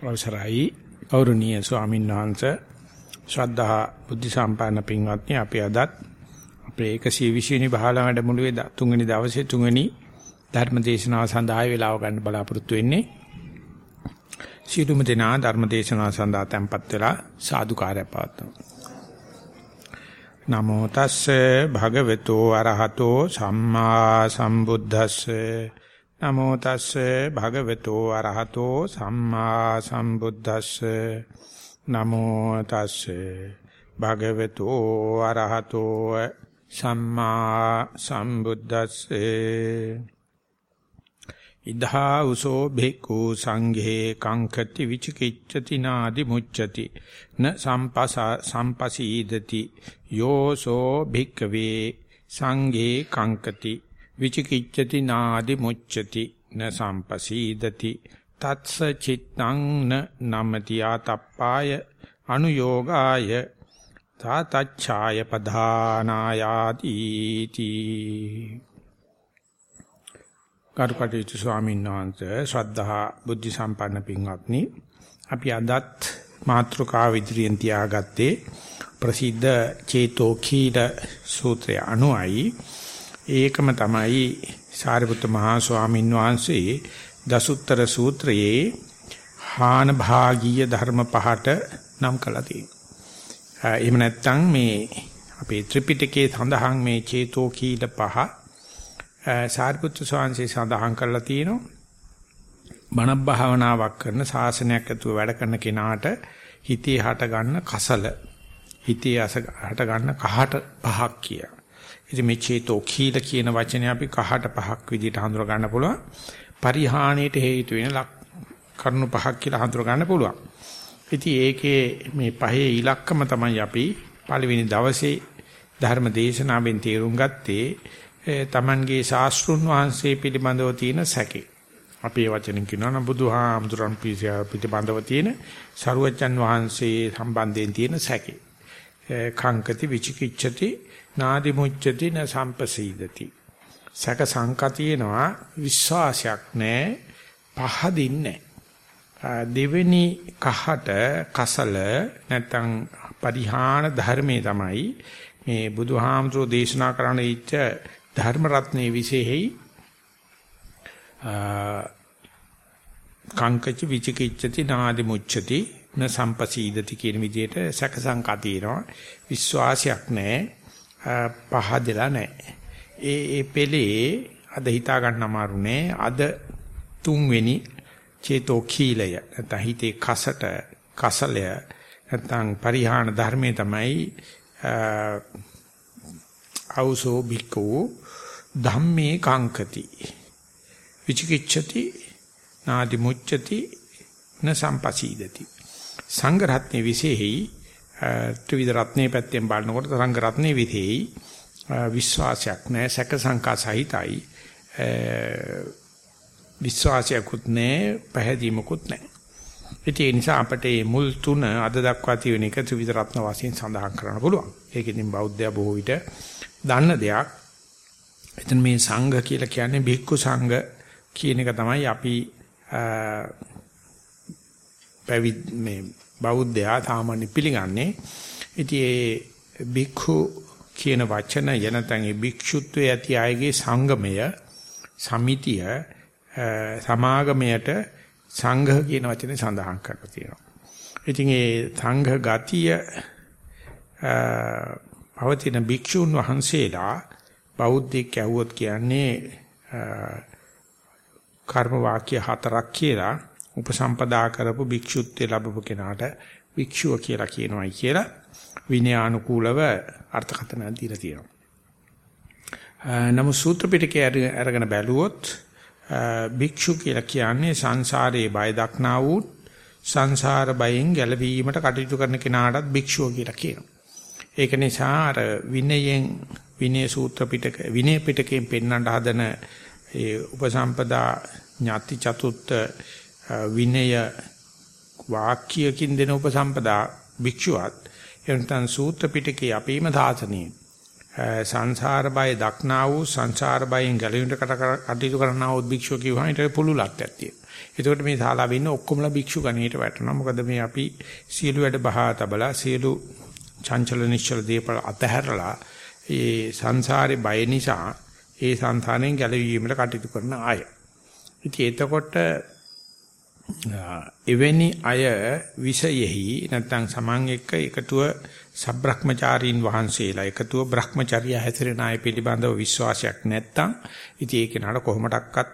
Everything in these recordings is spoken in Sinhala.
අවසරයි. ගෞරවනීය ස්වාමීන් වහන්සේ ශ්‍රද්ධා බුද්ධ සම්පන්න පින්වත්නි අපි අදත් අපේ 120 වෙනි බහලා වැඩමුළුවේ තුන්වෙනි දවසේ තුන්වෙනි ධර්ම දේශනාව සඳහා වේලාව ගන්න බලාපොරොත්තු වෙන්නේ. සියලුම දෙනා ධර්ම දේශනාව සඳහා tempත් වෙලා සාදුකාරය පවත්වමු. නමෝ තස්සේ භගවතු අරහතෝ සම්මා සම්බුද්දස්සේ. නමෝ තස්සේ භගවතු අරහතෝ සම්මා සම්බුද්දස්සේ. නමෝ තස්සේ භගවතු අරහතෝ සම්මා සම්බුද්දස්සේ. ඉදා උසෝ භික්ඛු සංඝේ කංකති විචිකිච්ඡති නාදි මුච්ඡති. න සම්පස සම්පසීදති. යෝසෝ භික්ඛවේ සංඝේ කංකති. විචිකිච්ඡති නාදි මුච්ඡති න සම්පසීදති. තත්ස චිත්තං න නමති ආතප්පාය අනුയോഗාය තාතච්ඡාය පධානායාති තී කරුකටේතු ස්වාමීන් වහන්සේ ශ්‍රද්ධා බුද්ධ සම්පන්න පින්වත්නි අපි අදත් මාත්‍රකාව ඉදිරියෙන් තියාගත්තේ ප්‍රසිද්ධ චේතෝඛීල සූත්‍රය අනුයි ඒකම තමයි සාරිපුත්ත මහා ස්වාමීන් වහන්සේ දසුත්තර සූත්‍රයේ හාන භාගීය ධර්ම පහට නම් කළා තියෙනවා. එහෙම නැත්නම් මේ අපේ ත්‍රිපිටකයේ සඳහන් මේ චේතෝ කීල පහ සාරිපුත්‍ර ස්වාමීන් සඳහන් කරලා තියෙනවා. බණ භාවනාවක් කරන ශාසනයක් ඇතුව වැඩ කරන කෙනාට හිතේ හට ගන්න කසල හිතේ හට ගන්න කහට පහක් කියලා. ඉතින් මේ චේතෝ කීල කියන වචනේ අපි කහට පහක් විදිහට හඳුර ගන්න පුළුවන්. පරිහානියට හේතු වෙන කරුණු පහක් කියලා හඳුර ගන්න පුළුවන්. ඉතින් ඒකේ මේ පහේ ඉලක්කම තමයි අපි පළවෙනි දවසේ ධර්ම දේශනාවෙන් තේරුම් ගත්තේ තමන්ගේ ශාස්ත්‍රුන් වහන්සේ පිළිබඳව තියෙන සැකේ. අපේ වචනෙන් කියනවා නම් බුදුහාමුදුරන් පිළිබඳව තියෙන සරුවච්චන් වහන්සේ සම්බන්ධයෙන් තියෙන සැකේ. කංකති විචිකිච්ඡති නාදි මුච්චති න සම්පසීදති. සක සංකතියනවා විශ්වාසයක් නැහැ පහදින්නේ දෙවෙනි කහට කසල නැත්නම් පරිහාන ධර්මයේ තමයි මේ බුදුහාමුදුරෝ දේශනා කරන්න ඉච්ච ධර්ම රත්නයේ විශේෂයි. කංකච විචිකිච්ඡති නාදි මුච්ඡති න සම්පසීදති කියන විදිහට සක සංකතියනවා විශ්වාසයක් නැහැ පහදලා නැහැ. ඒ ඒ පෙළේ අද හිතා ගන්න අමාරු නෑ. අද තුන්වෙනි චේතෝ කීලය නැත්නම් හිතේ කසට කසලය නැත්නම් පරිහාන ධර්මයේ තමයි අවසෝ බිකෝ ධම්මේ කාංකති විචිකිච්ඡති නාදි මුච්ඡති න සම්පසීදති සංඝ රත්නේ විශේෂයි ත්‍රිවිධ රත්නේ පැත්තෙන් බලනකොට තරංග රත්නේ විතේයි විශ්වාසයක් නැහැ සැක සංකා සහිතයි. විශ්වාසයකුත් නැහැ පැහැදීමකුත් නැහැ ඉතින් ඒ නිසා අපට මේ මුල් තුන අද දක්වා තියෙන එක ත්‍රිවිධ රත්න වශයෙන් සඳහන් කරන්න පුළුවන්. ඒක ඉතින් බෞද්ධය බොහෝ විට දන්න දෙයක්. එතන මේ සංඝ කියලා කියන්නේ භික්ඛු සංඝ කියන එක තමයි අපි පැවිදි මේ බෞද්ධයා සාමාන්‍ය පිළිගන්නේ. ඉතින් ඒ භික්ඛු කියන වචනය නැත්නම් ඒ භික්ෂුත්වයේ ඇති අයගේ සංගමය සමිතිය සමාගමයට සංඝ කියන වචනේ සඳහන් කරලා තියෙනවා. ඉතින් ඒ සංඝ ගතිය පවතින භික්ෂුන් වහන්සේලා බෞද්ධයෙක් ඇහුවොත් කියන්නේ කර්ම වාක්‍ය හතරක් කියලා උපසම්පදා කරපු භික්ෂුත්වය ලැබපු කෙනාට භික්ෂුව කියලා කියනවායි කියලා විනයානුකූලව අර්ථකථන දීලා තියෙනවා. නමුත් සූත්‍ර පිටකයේ අරගෙන බැලුවොත් භික්ෂු කියලා කියන්නේ සංසාරයේ බය දක්නා වූ සංසාර බයෙන් ගැලවීමට කටයුතු කරන කෙනාටත් භික්ෂුව කියලා කියනවා. ඒක නිසා අර විනයෙන් විනය සූත්‍ර පිටක විනය පිටකයෙන් පෙන්වන්න හදන ඒ උපසම්පදා ඥාති චතුත්ථ විනය වාක්‍යකින් දෙන උපසම්පදා භික්ෂුවත් එනතන් සූත්‍ර පිටකේ අපේම සාසනයේ සංසාර බය දක්නා වූ සංසාර බයෙන් ගැලවීමට කටයුතු කරනා වූ භික්ෂුව කිව්වම ඊට පුළුලක් තියෙනවා. එතකොට මේ ශාලාවේ ඉන්න ඔක්කොමලා භික්ෂු ගණයට වැටෙනවා. මොකද මේ අපි සියලු වැඩ බහා තබලා සියලු චංචල නිශ්චල දීපල අතහැරලා ඒ සංසාරේ බය නිසා ඒ සංසාරයෙන් ගැලවීමට කටයුතු කරන අය. ඉතින් එතකොට එවැනි අය විෂයෙහි නැත්නම් සමන් එක්ක එකතුව සබ්‍රහ්මචාරීන් වහන්සේලා එකතුව බ්‍රහ්මචර්ය හැසිරෙන අය පිළිබඳව විශ්වාසයක් නැත්නම් ඉතින් ඒක නඩ කොහොමඩක්වත්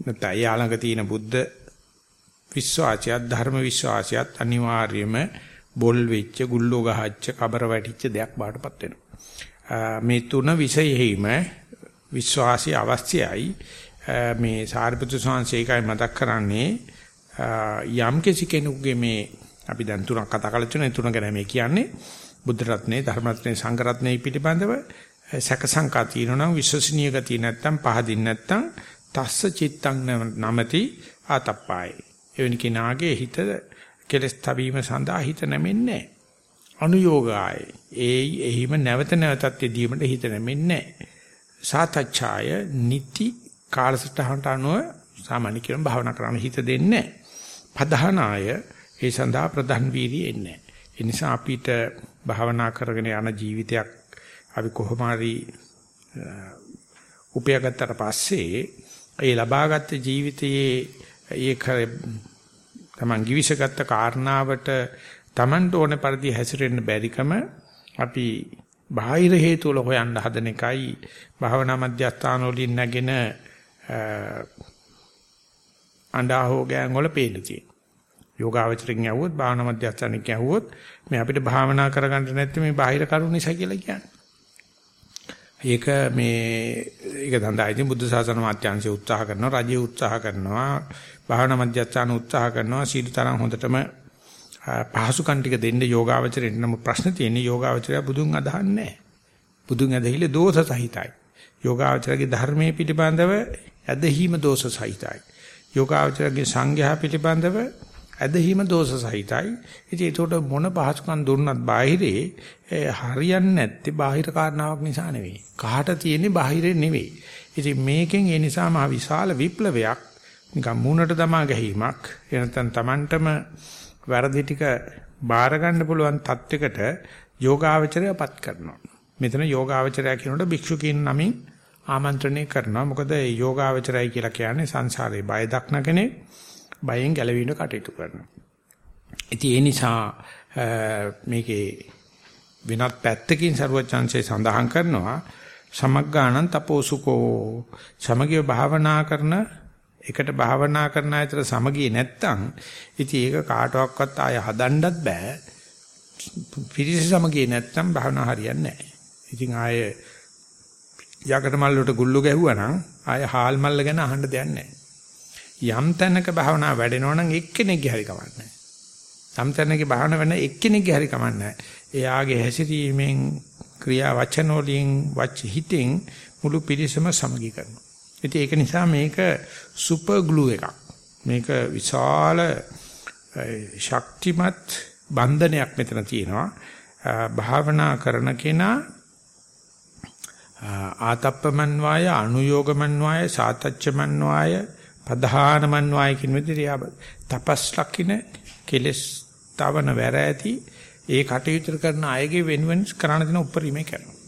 නැත්නම් යාළඟ තියෙන බුද්ධ විශ්වාසයත් ධර්ම විශ්වාසයත් අනිවාර්යයෙන්ම බොල් වෙච්ච ගුල්ලෝ ගහච්ච කබර වැටිච්ච දෙයක් බාටපත් වෙනවා. මේ තුන විෂයෙහිම විශ්වාසය අවශ්‍යයි. මේ සාරිපුත්‍ර සංසේකයි මතක් කරන්නේ යම් කිසි කෙනෙකුගේ මේ අපි දැන් තුනක් කතා කරලා තියෙනවා තුන ගැන මේ කියන්නේ බුද්ධ රත්නේ ධර්ම රත්නේ සංඝ රත්නේ පිටිබඳව සැක සංකා තියෙනවා නම් විශ්වසනීය ගතිය නැත්තම් පහදින් නැත්තම් තස්ස චිත්තං නමති ආතප්පාය. එවැනි කෙනාගේ හිත කෙලස් තවීම සඳහා හිත නැමෙන්නේ නැහැ. අනුയോഗාය. ඒ එහිම නැවත නැවතත් යෙදීමට හිත නැමෙන්නේ නැහැ. සාතච්ඡාය නිති කාලසටහනට අනුව සාමාන්‍ය කියන භාවනා කරන හිත දෙන්නේ නැහැ. පධානාය ඒ සඳහා ප්‍රධාන වීර්යය එන්නේ නැහැ. ඒ නිසා අපිට භාවනා කරගෙන යන ජීවිතයක් අපි කොහොම හරි උපයාගත්තට පස්සේ ඒ ලබාගත් ජීවිතයේ ඒ තමන් givisගත් කාරණාවට තමන්ට ඕන පරිදි හැසිරෙන්න බැරිකම අපි බාහිර හේතු වල හොයන්න හදන එකයි භාවනා මධ්‍යස්ථාන වලින් නැගෙන අඬහෝ ගෑන් වල පේන්නේ. යෝගාවචරයෙන් යවුවොත් භාවනා මධ්‍යස්ථානෙක යවුවොත් මේ අපිට භාවනා කරගන්න නැත්නම් මේ බාහිර කරුණ නිසා කියලා කියන්නේ. ඒක මේ ඒක දන්දා ඉතින් බුද්ධ ශාසන මාත්‍යාංශය උත්සාහ කරනවා රජය උත්සාහ කරනවා භාවනා මධ්‍යස්ථාන උත්සාහ කරනවා සීල තරම් හොඳටම පහසුකම් ටික දෙන්න යෝගාවචරයට නම් ප්‍රශ්න තියෙන්නේ යෝගාවචරය බුදුන් අදහන්නේ බුදුන් ඇදහිලි දෝෂ සහිතයි යෝගාවචරගේ ධර්මයේ පිළිබඳව ඇදහිීම දෝෂ සහිතයි යෝගාවචරගේ සංඝයා පිළිබඳව ඇදහිම දෝෂ සහිතයි. ඉතින් ඒකට මොන පහසුකම් දුන්නත් බාහිරේ හරියන්නේ නැත්තේ බාහිර කාරණාවක් නිසා නෙවෙයි. කාට තියෙන්නේ බාහිරේ නෙවෙයි. ඉතින් මේකෙන් ඒ නිසා මහ විශාල විප්ලවයක් නිකන් මූණට තමා ගැහිමක් එනතන් Tamanටම වැරදි ටික බාර ගන්න පුළුවන් තත්යකට යෝගාවචරයපත් කරනවා. මෙතන යෝගාවචරය කියනකොට භික්ෂු කියන නමින් ආමන්ත්‍රණය කරනවා. මොකද යෝගාවචරය කියලා කියන්නේ සංසාරේ බය දක්න කෙනෙක්. බයෙන් ගැලවෙන්න කටයුතු කරනවා. ඉතින් ඒ නිසා මේකේ වෙනත් පැත්තකින් ਸਰවචන්සේ සඳහන් කරනවා සමග්ගාණං තපෝසුකෝ සමගිය භාවනා කරන එකට භාවනා කරන අතර සමගිය නැත්තම් ඉතින් ඒක කාටවත් ආය හදන්නත් බෑ පිරිස සමගිය නැත්තම් භාවනා හරියන්නේ නැහැ. ඉතින් ආය යකට මල් වලට ගුල්ලු ගැහුවා නම් ආය හාල් මල්ල ගැන අහන්න දෙයක් නැහැ. යම් තැනක භාවනා වැඩෙනවා නම් එක්කෙනෙක්ගේ හරි කමන්නේ යම් තැනක භාවනා වෙන එක්කෙනෙක්ගේ හරි කමන්නේ එයාගේ හැසිරීමෙන් ක්‍රියා වචන වලින් වච හිතෙන් මුළු පිරිසම සමගි කරනවා. ඉතින් ඒක නිසා මේක සුපර් ග්ලූ එකක්. මේක විශාල ශක්තිමත් බන්ධනයක් මෙතන තියෙනවා. භාවනා කරන කෙනා ආතප්පමන්වාය අනුയോഗමන්වාය සාතච්චමන්වාය ප්‍රධානමන් වායි කියන විදිහට තපස් ලක්ින කෙලස් තවන වැර ඇති ඒ කටයුතු කරන අයගේ වෙනුවෙන් කරණ දෙන උපරිමේ කරනවා.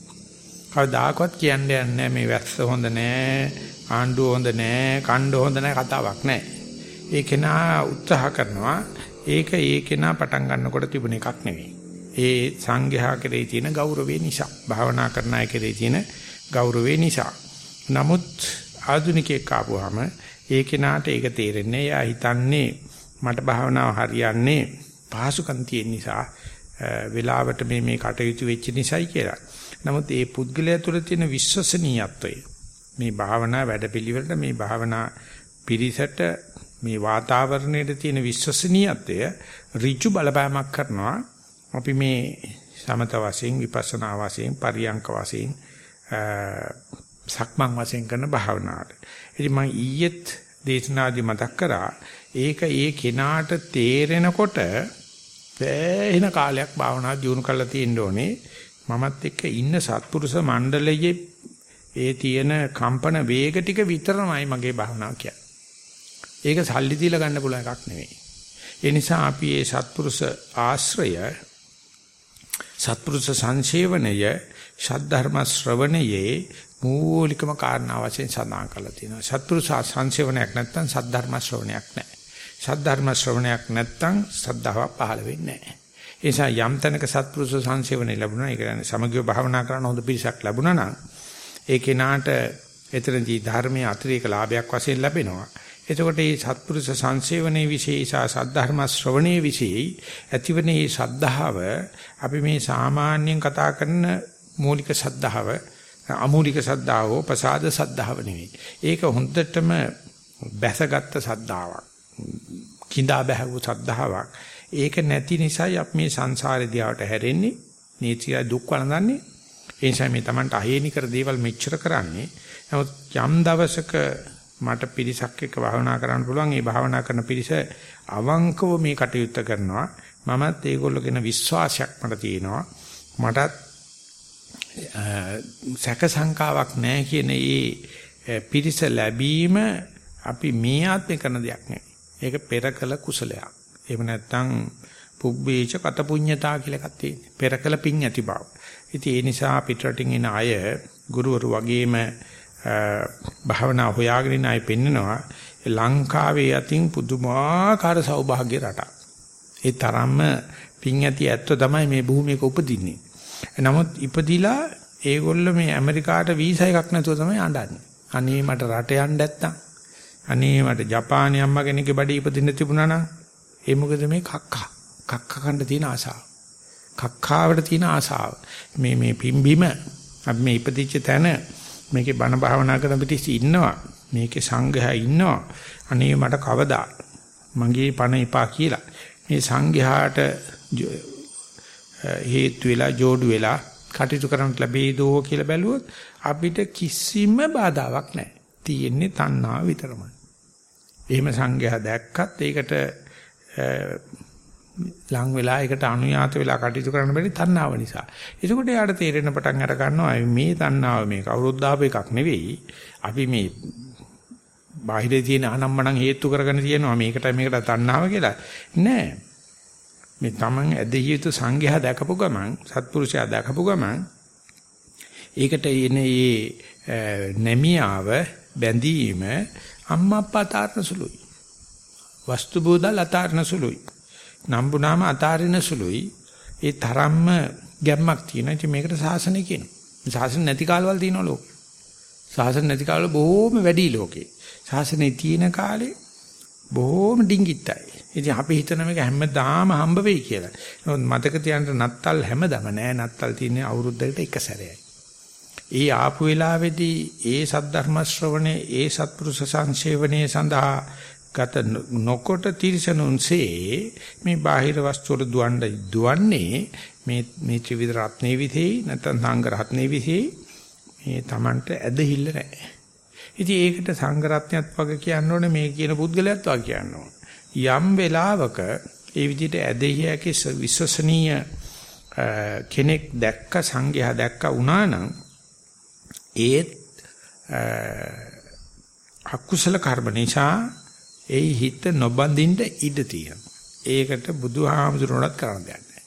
කවදාකවත් කියන්නේ නැහැ මේ වැස්ස හොඳ නැහැ, ආණ්ඩුව හොඳ නැහැ, කණ්ඩ හොඳ නැහැ කතාවක් නැහැ. ඒ කෙනා උත්සාහ කරනවා ඒක ඒ කෙනා පටන් ගන්නකොට තිබුණ එකක් නෙවෙයි. ඒ සංඝයා කෙරෙහි තියෙන ගෞරවය නිසා, භාවනා කරන අය කෙරෙහි තියෙන ගෞරවය නිසා. නමුත් ආධුනිකයෙක් ආපුවාම ඒ කෙනාට ඒක තේරෙන්නේ එයා හිතන්නේ මට භාවනාව හරියන්නේ පහසුකම් තියෙන නිසා වෙලාවට මේ මේ කටයුතු වෙච්ච නිසායි කියලා. නමුත් ඒ පුද්ගලයා තුළ තියෙන විශ්වසනීයත්වය මේ භාවනා වැඩපිළිවෙලට මේ භාවනා පිරිසට මේ වාතාවරණයට තියෙන විශ්වසනීයත්වය ඍජු බලපෑමක් කරනවා. අපි මේ සමත වශයෙන් විපස්සනා වශයෙන් පරියංක වශයෙන් සක්මන් වශයෙන් කරන භාවනාවට. ඉතින් මම ඊයේත් දේශනාදි මතක් කරා ඒක ඒ කෙනාට තේරෙනකොට පැහැින කාලයක් භාවනා දියුණු කරලා තියෙන්න ඕනේ. මමත් එක්ක ඉන්න සත්පුරුෂ මණ්ඩලයේ ඒ තියෙන කම්පන වේග ටික විතරමයි මගේ භාවනාව කියන්නේ. ඒක සල්ලි දීලා ගන්න පුළුවන් එකක් නෙවෙයි. ඒ නිසා අපි මේ සත්පුරුෂ ආශ්‍රය සත්පුරුෂ සංසේවනය ශාද්ධර්ම ශ්‍රවණයේ මූලිකම කාරණා වශයෙන් සඳහන් කරලා තියෙනවා. සත්පුරුෂ සංසේවනයක් නැත්නම් සද්ධර්ම ශ්‍රවණයක් නැහැ. සද්ධර්ම ශ්‍රවණයක් නැත්නම් සද්ධාව පහළ වෙන්නේ නැහැ. ඒ නිසා යම් තැනක සත්පුරුෂ සංසේවනය ලැබුණා, ඒ කියන්නේ සමගිය භාවනා කරන හොඳ පිරිසක් ලැබුණා නම් ඒ කෙනාට එතනදී ධර්මයේ අතිරේක ලාභයක් වශයෙන් ලැබෙනවා. එතකොට මේ සත්පුරුෂ සංසේවනයේ විශේෂ සද්ධර්ම ශ්‍රවණයේ විශේෂ ඇතිවන මේ සද්ධාව අපි මේ සාමාන්‍යයෙන් කතා කරන මූලික සද්ධාව අමූලික සද්ධාව ප්‍රසාද සද්ධාව නෙවෙයි. ඒක හොඳටම බැසගත් සද්ධාාවක්. කිඳා බැහැවු සද්ධාාවක්. ඒක නැති නිසායි අපි මේ සංසාරේ දිහාට හැරෙන්නේ. නීතිය දුක් වළඳන්නේ. ඒ නිසා මේ Tamanට අහේනි කර දේවල් මෙච්චර කරන්නේ. නමුත් යම් දවසක මට පිරිසක් එක්ක භාවනා කරන්න පුළුවන්. ඒ භාවනා කරන පිරිස අවංකව මේ කටයුත්ත කරනවා. මමත් ඒගොල්ලෝගෙන විශ්වාසයක් මට තියෙනවා. මටත් සැක සංකාවක් නැහැ කියන ඒ පිරිස ලැබීම අපි මේ ආත්මේ කරන දෙයක් නෙවෙයි. ඒක පෙර කළ කුසලයක්. එහෙම නැත්නම් පුබ්බේච කත පුඤ්ඤතා කියලා එකක් තියෙනවා. පෙර කළ පිං ඇති බව. ඉතින් ඒ නිසා පිටරටින් එන අය ගුරුවරු වගේම භාවනා හොයාගෙන ඉන්න අය පෙන්නනවා ලංකාවේ යතින් පුදුමාකාර සෞභාග්‍ය රටක්. ඒ තරම්ම පිං ඇති ඇත්ත තමයි මේ භූමියක උපදින්නේ. නමුත් ඉපදිලා ඒගොල්ල මේ ඇමරිකාට වීසා එකක් නැතුව තමයි අඬන්නේ. අනේ මට රට යන්න නැත්තම්. අනේ මට ජපානයේ අම්මා කෙනෙක්ගේ බඩේ ඉපදින්න තිබුණා නම් ඒ මොකද මේ කක්කා. කක්ක කන්න තියෙන ආසාව. කක්කාවට තියෙන ආසාව. මේ මේ පිම්බිම අපි මේ ඉපදිච්ච තැන මේකේ බණ භාවනා කරන පිටිස් ඉන්නවා. මේකේ සංඝයා ඉන්නවා. අනේ මට කවදා මගේ පණ එපා කියලා. මේ සංඝයාට හේතු වෙලා جوړු වෙලා කටයුතු කරන්නට ලැබෙයිදෝ කියලා බැලුවොත් අපිට කිසිම බාධාවක් නැහැ. තියෙන්නේ තණ්හාව විතරමයි. එහෙම සංඝයා දැක්කත් ඒකට ලං වෙලා ඒකට අනුයාත වෙලා කටයුතු කරන්න බැරි තණ්හාව නිසා. එතකොට යාට තේරෙන පටන් අර ගන්නවා මේ තණ්හාව මේ කවුරුත් දාපු එකක් නෙවෙයි. අපි මේ බාහිරේ තියෙන අනම්මනම් හේතු කරගෙන තියෙනවා මේකට මේකට තණ්හාව කියලා. නෑ. මේ Taman ඇදහිය යුතු සංඝයා දැකපු ගමන් සත්පුරුෂයා දැකපු ගමන් ඒකට එන මේ නැමියාව බැඳීම අම්මා අප්පා තාරන සුළුයි. වස්තු බෝධල් අතාරන සුළුයි. නම්බුනාම අතාරින සුළුයි. ඒ තරම්ම ගැම්මක් තියෙනවා. ඉතින් මේකට සාසනය කියනවා. සාසන නැති කාලවල තියෙනවා ලෝකේ. සාසන නැති කාලවල බොහෝම වැඩි ලෝකේ. සාසනේ තියෙන කාලේ බොහෝම ඩිංගිත්තයි. ඉතින් අපි හිතන මේක හැමදාම හම්බ වෙයි කියලා. නමුත් මතක තියාගන්න නත්තල් හැමදාම නෑ. නත්තල් තියෙන්නේ අවුරුද්දකට එක සැරේයි. ඒ ආපු වෙලාවේදී ඒ සද්ධර්ම ශ්‍රවණේ ඒ සත්පුරුෂ සංසේවනයේ සඳහා ගත නොකොට තිරසනුන්සේ මේ බාහිර වස්තු වල දුවන්න දුවන්නේ මේ මේ ත්‍රිවිධ රත්නේ විසෙයි නැත්නම් සංඝ රත්නේ විසෙයි මේ Tamanට ඇදහිල්ල නැහැ. ඉතින් ඒකට සංඝ රත්නයත් වගේ කියන්න ඕනේ මේ කියන පුද්ගලයාත් වගේ කියන්න ඕනේ. යම් වෙලාවක ඒ විදිහට ඇදහිය හැකි විශ්වසනීය කෙනෙක් දැක්ක සංඝයා දැක්ක වුණා නම් ඒත් අකුසල කර්ම නිසා ඒ හිත නොබඳින්න ඉඩ තියෙනවා. ඒකට බුදුහාමුදුරුවෝත් කරන්න දෙයක් නැහැ.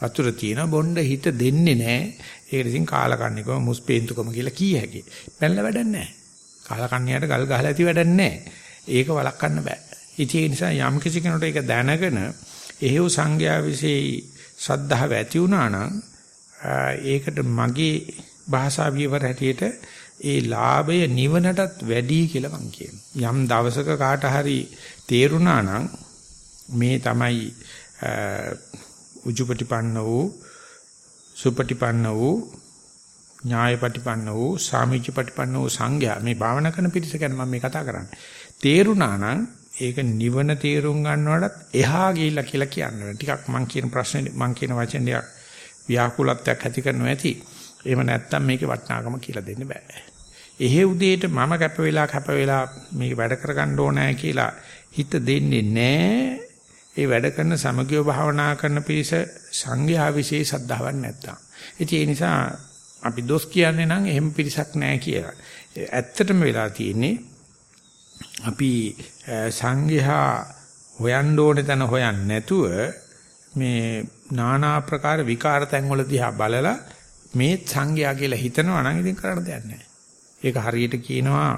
වතුර තියෙන බොණ්ඩ හිත දෙන්නේ නැහැ. ඒකට ඉතින් කාලකන්නිකම මුස්පේන්තුකම කියලා කී හැකියි. පැනලා වැඩක් නැහැ. කාලකන්නියට ගල් ගහලා ඇති වැඩක් නැහැ. ඒක වළක්වන්න බෑ. ඉතින් ඒ නිසා යම් කිසි කෙනෙකුට ඒක දැනගෙන එහෙව් සංඥා વિશે ශ්‍රද්ධාව ඇති වුණා නම් ඒකට මගේ භාෂා විවර හැටියට ඒ ලාභය නිවනටත් වැඩි කියලා මං කියනවා. යම් දවසක කාට හරි තේරුණා නම් මේ තමයි උජුපටිපන්න වූ සුපටිපන්න වූ ඥායපටිපන්න වූ සාමිච්චපටිපන්න වූ සංඝයා මේ භාවනා කරන පිරිස ගැන මම මේ කතා කරන්නේ. තේරුණා නම් ඒක නිවන තේරුම් ගන්නවටත් එහා ගිහිල්ලා කියලා කියන්නේ. ටිකක් මං කියන ප්‍රශ්නේ මං කියන වචන ටිකක් ව්‍යාකූලත්වයක් ඇති කරනවා ඇති. එහෙම නැත්තම් මේකේ වටිනාකම කියලා දෙන්න බෑ. එහෙ උදේට මම කැප වෙලා කැප වෙලා මේක වැඩ කරගන්න ඕනෑ කියලා හිත දෙන්නේ නැහැ. ඒ වැඩ කරන සමගිය භාවනා කරන පිරිස සංඝයා විශේෂ සද්ධාවක් නැත්තම්. ඉතින් ඒ නිසා අපි දොස් කියන්නේ නම් එහෙම පිරිසක් නැහැ කියලා. ඇත්තටම වෙලා තියෙන්නේ අපි සංඝයා හොයන්න ඕනේ තැන හොයන්නේ නැතුව මේ নানা ආකාර විකාර තැන් වල දිහා බලලා මේ සංඝයා කියලා හිතනවා නම් ඉතින් කරන්න දෙයක් නැහැ. ඒක හරියට කියනවා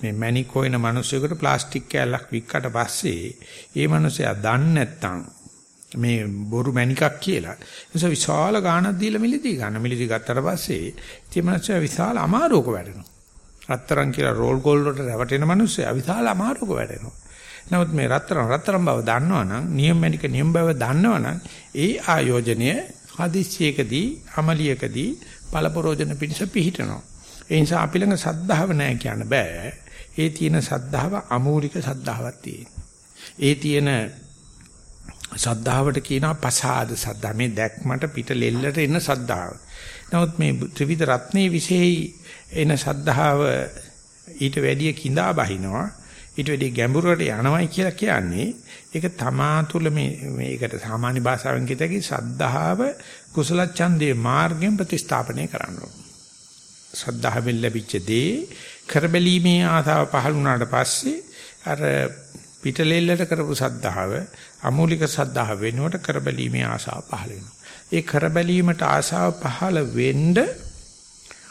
මේ මැනික් හොයන මිනිස්සුෙකුට ප්ලාස්ටික් කෑල්ලක් වික්කට පස්සේ ඒ මිනිසයා දන්නේ නැත්තම් මේ බොරු මැනිකක් කියලා. ඒ විශාල ගාණක් දීලා මිලිදී ගන්න. මිලිදී ගත්තට පස්සේ ඒ මිනිසයා විශාල අමාරුවක වැටෙනවා. රත්තරන් කියලා රෝල් ගෝල් වලට රැවටෙන මිනිස්සයා විශාල අමාරුවක වැටෙනවා. නමුත් මේ රත්තරන් රත්තරන් බව දන්නවනම් නියම මැනික නියම බව දන්නවනම් ඒ ආයෝජනය හදිස්සියකදී අමලියකදී පළපරෝජන පිණිස පිහිටනවා. ඒ නිසා අපි ළඟ සද්ධාව නැහැ කියන්න බෑ. ඒ තියෙන සද්ධාව අමූලික සද්ධාවක් තියෙන. ඒ තියෙන සද්ධාවට කියනවා පසාද සද්ධා. මේ දැක්මට පිට ලෙල්ලට එන සද්ධාව. නමුත් මේ ත්‍රිවිධ රත්නේ විශේෂයි එන සද්ධාව ඊට වැඩිය කිඳා බහිනවා. ඊට වැඩිය ගැඹුරට යනවයි කියලා කියන්නේ ඒක තමා තුළ මේ මේකට සාමාන්‍ය භාෂාවෙන් කියතකි සද්ධාව කුසල ඡන්දේ මාර්ගයෙන් ප්‍රතිස්ථාපනය කරනවා. සද්ධාවෙන් ලැබිච්ච දේ කරබැලීමේ ආසාව පහළ වුණාට පස්සේ අර පිටලෙල්ලට කරපු සද්ධාව අමූලික සද්ධාව වෙනුවට කරබැලීමේ ආසාව පහළ වෙනවා. ඒ කරබැලීමට ආසාව පහළ වෙන්න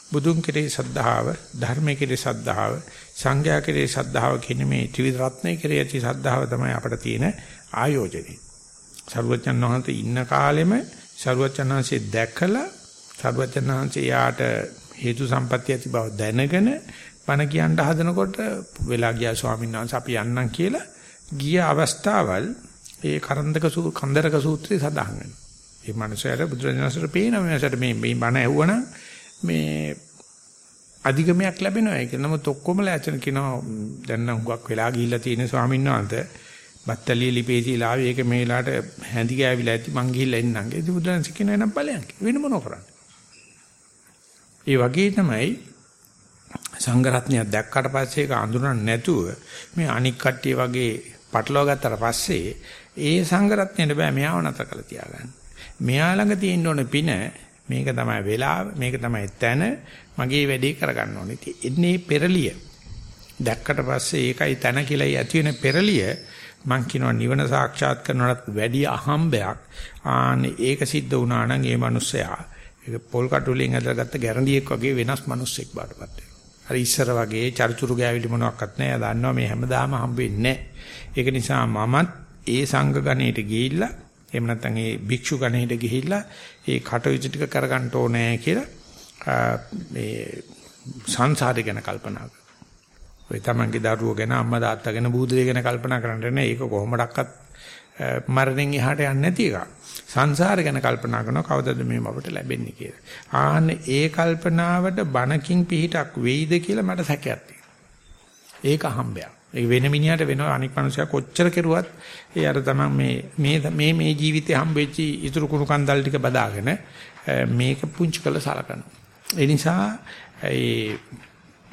බුදුන් කෙරේ සද්ධාව, ධර්මයේ කෙරේ සද්ධාව, සංඝයා කෙරේ සද්ධාව කියන මේ ත්‍රිවිධ රත්නයේ කෙරේ ඇති සද්ධාව තමයි අපිට තියෙන ආයෝජනේ. සරුවචන් වහන්සේ ඉන්න කාලෙම සරුවචන් වහන්සේ දැකලා සරුවචන් වහන්සේ යාට හේතු සම්පත්‍ය ඇති බව දැනගෙන බණ කියන්න හදනකොට වෙලා ගියා ස්වාමීන් වහන්සේ අපි යන්නම් කියලා ගිය අවස්ථාවල් ඒ කරන්දක සූ කන්දරක සූත්‍රයේ සඳහන් වෙනවා. මේ මනුස්සයාට බුදුරජාණන්සේට පේනවා මේසට මේ මේ බණ ඇහුවනම් මේ අධිගමයක් ලැබෙනවා ඒක. නමුත් ඔක්කොම ලැචන කියනවා දැන් නම් හුඟක් වෙලා ගිහිල්ලා තියෙන ස්වාමීන් වහන්සේ බත්තලිය ලිපේසී ලාවේ ඒක මේ වෙලාවට හැඳි ගෑවිලා ඇති මං ගිහිල්ලා එන්නම්. ඒක බුදුරජාණන්සේ කියන එනම් ඵලයන් වෙන මොනව කරන්නේ. ඒ වගේ තමයි සංඝරත්නයක් දැක්කට පස්සේ ඒක අඳුරන්නේ නැතුව මේ අනික් කට්ටිය වගේ පටලවා ගත්තට පස්සේ ඒ සංඝරත්නයට බෑ මෙයාව නැතර කළ තියාගන්න. මෙයා ළඟ තියෙන්න ඕන පින මේක තමයි වෙලාව මේක තමයි තැන මගේ වැඩේ කරගන්න ඕනේ. ඉතින් එන්නේ පෙරලිය. දැක්කට පස්සේ ඒකයි තැන කියලායි ඇති වෙන පෙරලිය මං කියනවා නිවන සාක්ෂාත් කරනවට වැඩි අහම්බයක්. ආන්නේ ඒක සිද්ධ වුණා නම් ඒ මිනිස්සයා ඒක පොල් කටුලින් ඇදලා ගත්ත ගැරන්ඩියෙක් වගේ වෙනස් මිනිස්සෙක් බාටපත් වෙනවා. අර ඉස්සර වගේ චරිචුරු ගෑවිලි මොනවත් නැහැ. දන්නවා මේ හැමදාම හම්බෙන්නේ නැහැ. ඒක නිසා මමත් ඒ සංඝ ගණයට ගිහිල්ලා එහෙම නැත්නම් ඒ භික්ෂු ගණයට ගිහිල්ලා ඒ කටයුතු ටික කරගන්න ඕනේ කියලා මේ සංසාරය ගැන කල්පනා කරනවා. ඔය තමන්ගේ දරුවෝ ගැන අම්මා තාත්තා ගැන බූදලේ ගැන කල්පනා කරන්නේ නැහැ. ඒක කොහොමඩක්වත් මරණයෙන් එහාට යන්නේ නැති එකක්. සංසාර ගැන කල්පනා කරනවා කවදද මේ අපට ලැබෙන්නේ කියලා. ආන්න ඒ කල්පනාවට බණකින් පිහිටක් වෙයිද කියලා මට සැකයක් ඒක හම්බයක්. ඒ වෙන මිනිහට වෙන අනික් මිනිසයා කොච්චර කෙරුවත් ඒ අර තමයි මේ මේ මේ මේ ජීවිතේ හම්බෙච්ච ඉතුරු කුණු කන්දල් ටික බදාගෙන මේක පුංචි කළ සලකනවා. ඒ නිසා ඒ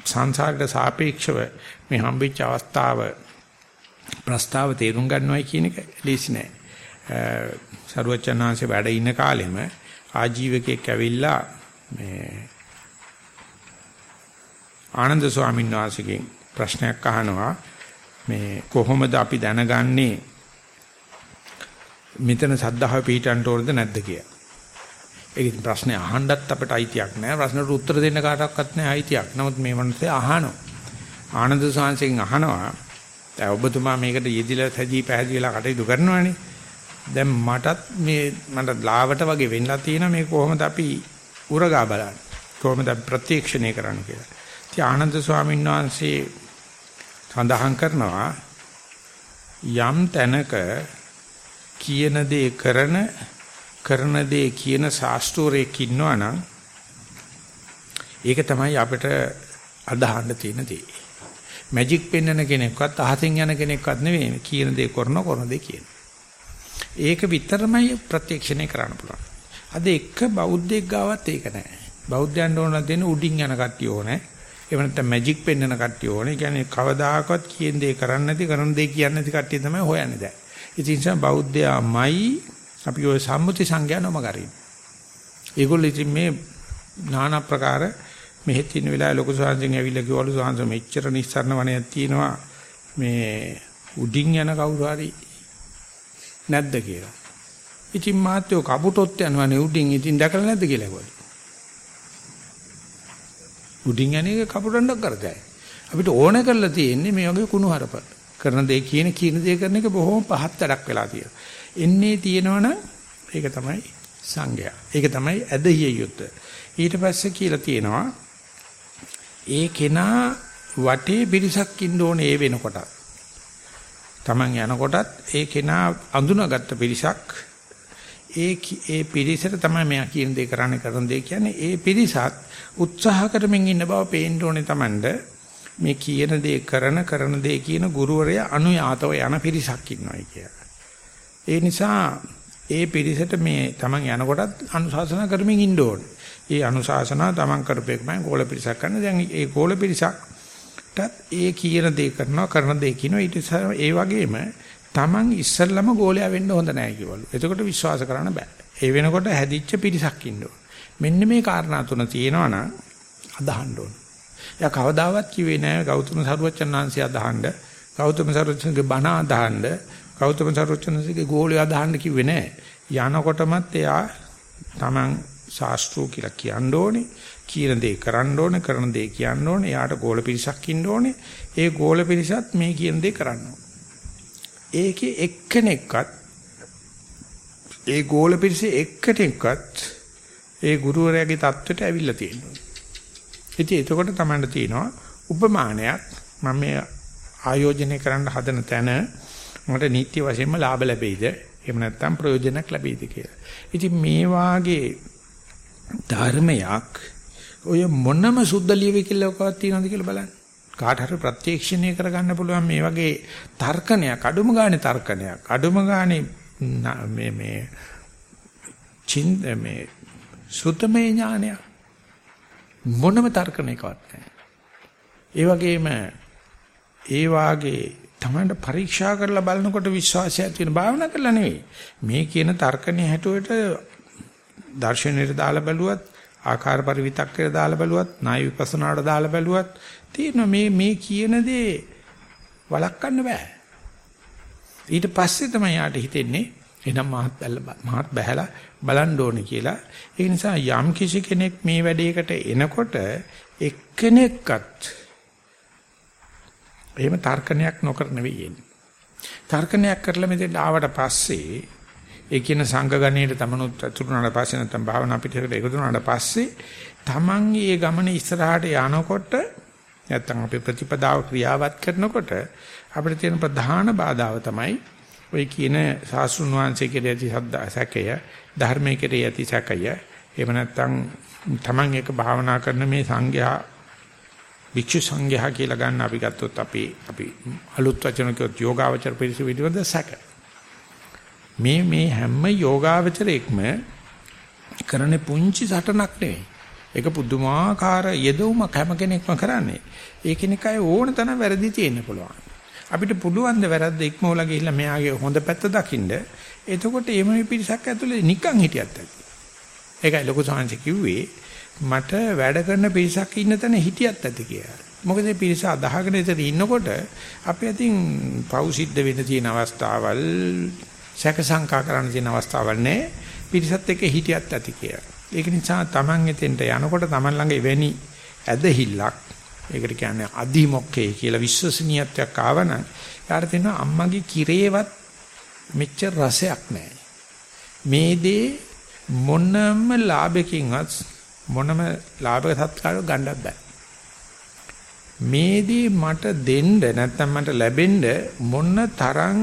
සංසාරයට සාපේක්ෂව මේ හම්බෙච්ච අවස්ථාව ප්‍රස්තාව තේරුම් ගන්නවයි කියන එක ලේසි නෑ. සරුවචනාංශේ වැඩ ඉන්න කාලෙම ආජීවකයෙක් ඇවිල්ලා මේ ආනන්ද ස්වාමීන් වහන්සේගෙන් ප්‍රශ්නයක් අහනවා මේ කොහොමද අපි දැනගන්නේ මෙතන සද්ධාව පිටින්ට ඕනද නැද්ද කියලා. ඒක ප්‍රශ්නේ අහන්නත් අපිට අයිතියක් නැහැ. ප්‍රශ්නට උත්තර දෙන්න කාටවත් නැහැ අයිතියක්. නමුත් මේ මනුස්සය අහනවා. ආනන්ද ස්වාමීන් අහනවා දැන් ඔබතුමා මේකට යෙදිලා සැදී පැහැදිලිලා කටයුතු කරනවානේ. දැන් මටත් මේ මට ලාවට වගේ වෙන්නලා තියෙනවා මේ කොහොමද අපි උරගා බලන්නේ. කොහොමද ප්‍රත්‍යක්ෂණය කරන්න කියලා. ඉතින් ආනන්ද ස්වාමීන් වහන්සේ සඳහන් කරනවා යම් තැනක කියන දේ කරන කරන දේ කියන ශාස්ත්‍රෝරයක් ඉන්නවා නම් ඒක තමයි අපිට අදහන්න තියෙන දේ. මැජික් පෙන්වන කෙනෙක්වත් අහසින් යන කෙනෙක්වත් නෙවෙයි කියන දේ කරන කරන දේ කියන. ඒක විතරමයි ප්‍රත්‍යක්ෂණය කරන්න පුළුවන්. අද එක බෞද්ධයෙක් ගාවත් ඒක නැහැ. බෞද්ධයන්ට ඕන දෙන උඩින් යන කට්ටිය ඕනේ. එහෙම නැත්නම් මැජික් පෙන්වන කට්ටිය ඕනේ. කියන්නේ කවදාකවත් කියන දේ කරන්නේ නැති කරන දේ කියන්නේ නැති කට්ටිය තමයි හොයන්නේ දැන්. ඉතින් බෞද්ධයාමයි අපි ওই සම්මුති සංඥානම කරින්. ඒගොල්ලෝ ඉතින් මේ নানা ප්‍රකාර මෙහෙත් ඉන්න වෙලාවේ ලොකු සාංශෙන් ඇවිල්ලා කිව්වලු සාංශ මෙච්චර නිස්සරණ වණයක් තියෙනවා මේ උඩින් යන කවුරු හරි නැද්ද කියලා. ඉතින් මාත්‍යෝ කපුටොත් යනවනේ උඩින් ඉතින් දැකලා නැද්ද කියලා කිව්වා. උඩින් යන එක කපුටණ්ඩක් කරතයි. අපිට ඕන කරලා තියෙන්නේ මේ වගේ කුණු හරප. කරන දේ කියන කියන දේ කරන එක බොහොම පහත් වැඩක් වෙලා තියෙනවා. එන්නේ තියෙනවනම් ඒක තමයි සංගය. ඒක තමයි ඇදිය යුත්තේ. ඊට පස්සේ කියලා තියෙනවා ඒ කෙනා වටේ පිරිසක් ඉන්න ඕනේ ඒ වෙනකොට. Taman යනකොටත් ඒ කෙනා අඳුනගත්ත පිරිසක් ඒ ඒ පිරිසට තමයි මෙයා කියන දේ කරන්න කරන දේ කියන්නේ ඒ පිරිසත් උත්සාහ කරමින් ඉන්න බව පේන්න ඕනේ Tamanට මේ කියන දේ කරන කරන දේ කියන ගුරුවරයා අනුයාතව යන පිරිසක් ඉන්නවයි කියලා. ඒ නිසා ඒ පිරිසට මේ Taman යනකොටත් අනුශාසනා කරමින් ඉන්න ඕනේ. ඒ අනුශාසනා Taman කරපෙකමයි ගෝල පිරිසක් කරන. දැන් ඒ ගෝල පිරිසක්ටත් ඒ කියන දේ කරනවා කරන දේ කියනවා ඊට ඒ වගේම Taman ඉස්සල්ලාම ගෝලයා වෙන්න හොඳ නැහැ කිවලු. එතකොට විශ්වාස කරන්න බෑ. ඒ වෙනකොට හැදිච්ච පිරිසක් ඉන්න මෙන්න මේ කාරණා තුන තියෙනවා නම් අදහන්න ඕන. එයා කවදාවත් කිව්වේ නෑ ගෞතම සරුවචනාංශය අදහන්න, ගෞතම සරුවචනගේ බණ අදහන්න, ගෞතම සරුවචනගේ ගෝලයා අදහන්න කිව්වේ නෑ. යනකොටමත් එයා Taman ශාස්ත්‍රෝ කියලා කියන්න ඕනේ. කියන දේ කරන්න ඕනේ, කරන දේ කියන්න ඕනේ. එයාට ගෝල පිරිසක් ඉන්න ඕනේ. ඒ ගෝල පිරිසත් මේ කියන දේ කරන්න ඕනේ. ඒකේ එක්කෙනෙක්වත් ඒ ගෝල පිරිසේ එක්කෙනෙක්වත් ඒ ගුරුවරයාගේ தത്വෙට ඇවිල්ලා තියෙනවා. ඉතින් එතකොට තමයි තියෙනවා උපමානයක් මම මේ ආයෝජනය කරන්න හදන තැන මට නිත්‍ය වශයෙන්ම ලාභ ලැබෙයිද? එහෙම නැත්නම් ප්‍රයෝජනක් ලැබෙයිද කියලා. ඉතින් මේ වාගේ ධර්මයක් ඔය මොනම සුද්ධ ලියවිකලකවත් තියනවද කියලා බලන්න. කාට හරි ප්‍රත්‍යක්ෂණය කරගන්න පුළුවන් මේ වගේ තර්කණයක් අඩුම ගානේ තර්කණයක් අඩුම ගානේ මේ මේ චින්ත මේ සුතමේ ඥානය මොනම තර්කණයකවත් නැහැ. ඒ වගේම ඒ වාගේ තමයි පරීක්ෂා කරලා බලනකොට විශ්වාසය ඇති වෙන භාවනා කරලා නෙවෙයි. මේ කියන තර්කණේ හැටුවට දර්ශනයට දාලා බැලුවත් ආකාර පරිවිතක්කයට දාලා බැලුවත් ණය විපස්සනාට දාලා බැලුවත් තියෙනවා මේ මේ කියන දේ වළක්වන්න බෑ. ඊට පස්සේ තමයි යාට හිතෙන්නේ එනම් මහත් බැල මහත් බහැලා බලන්න ඕනේ කියලා. ඒ නිසා යම් කිසි කෙනෙක් මේ වැඩේකට එනකොට එක්කෙනෙක්වත් එහෙම තර්කණයක් නොකර නෙවෙයි එන්නේ. තර්කණයක් කරලා මෙතෙන් ආවට පස්සේ ඒ කියන සංඝ ගණයට තමනුත් අතුරුනාට පස්සේ නැත්නම් භාවනා පිටකට එකතු වුණාට පස්සේ තමන් මේ ගමන ඉස්සරහට යනකොට නැත්නම් අපි ප්‍රතිපදාව ක්‍රියාවත් කරනකොට අපිට තියෙන ප්‍රධාන බාධාව තමයි ඔය කියන සාස්ෘණ වංශයේ කෙරෙහි ඇති සැකය ධර්මයේ කෙරෙහි ඇති සැකය. එහෙම නැත්නම් Taman එක භාවනා කරන මේ සංඝයා වික්ෂු සංඝයා කියලා ගන්න අපි ගත්තොත් අපි අපි අලුත් වචන කියොත් යෝගාවචර පිරිස විදිහට සැක. මේ මේ හැම යෝගාවචරයක්ම කරන්නේ පුංචි සටනක් නෙවෙයි. ඒක පුදුමාකාර යෙදවුමක් හැම කෙනෙක්ම කරන්නේ. ඒ කෙනෙක් අය ඕන තරම් වැරදි තියෙන්න පුළුවන්. අපිට පුළුවන් ද වැරද්ද ඉක්මවලා ගිහිල්ලා මෙයාගේ හොඳ පැත්ත දකින්න. එතකොට එහෙම පිරිසක් ඇතුලේ නිකන් හිටියත් ඇති. ඒකයි ලොකු සාංශ කිව්වේ මට වැඩ කරන පිරිසක් ඉන්න තැන හිටියත් ඇති කියලා. මොකද මේ පිරිස අදහගෙන ඉතින් ඉන්නකොට අපි අතින් පව් සිද්ධ වෙන්න තියෙන අවස්ථාවල් සැක සංකා කරන්න තියෙන අවස්ථාවල් නැහැ. පිරිසත් එක්ක හිටියත් ඇති කියලා. ඒක නිසා Taman එතෙන්ට යනකොට Taman ළඟ එවැනි ඇදහිල්ලක් ඒකට කියන්නේ අදිමොක්කේ කියලා විශ්වසනීයත්වයක් ආවනම් යාට තියෙනවා අම්මගේ කිරේවත් මෙච්චර රසයක් නැහැ. මේ දේ මොනම ලාභකින්වත් මොනම ලාභක සත්කාරයක් ගන්නත් බෑ. මේ දේ මට දෙන්න නැත්නම් මට ලැබෙන්න මොන තරම්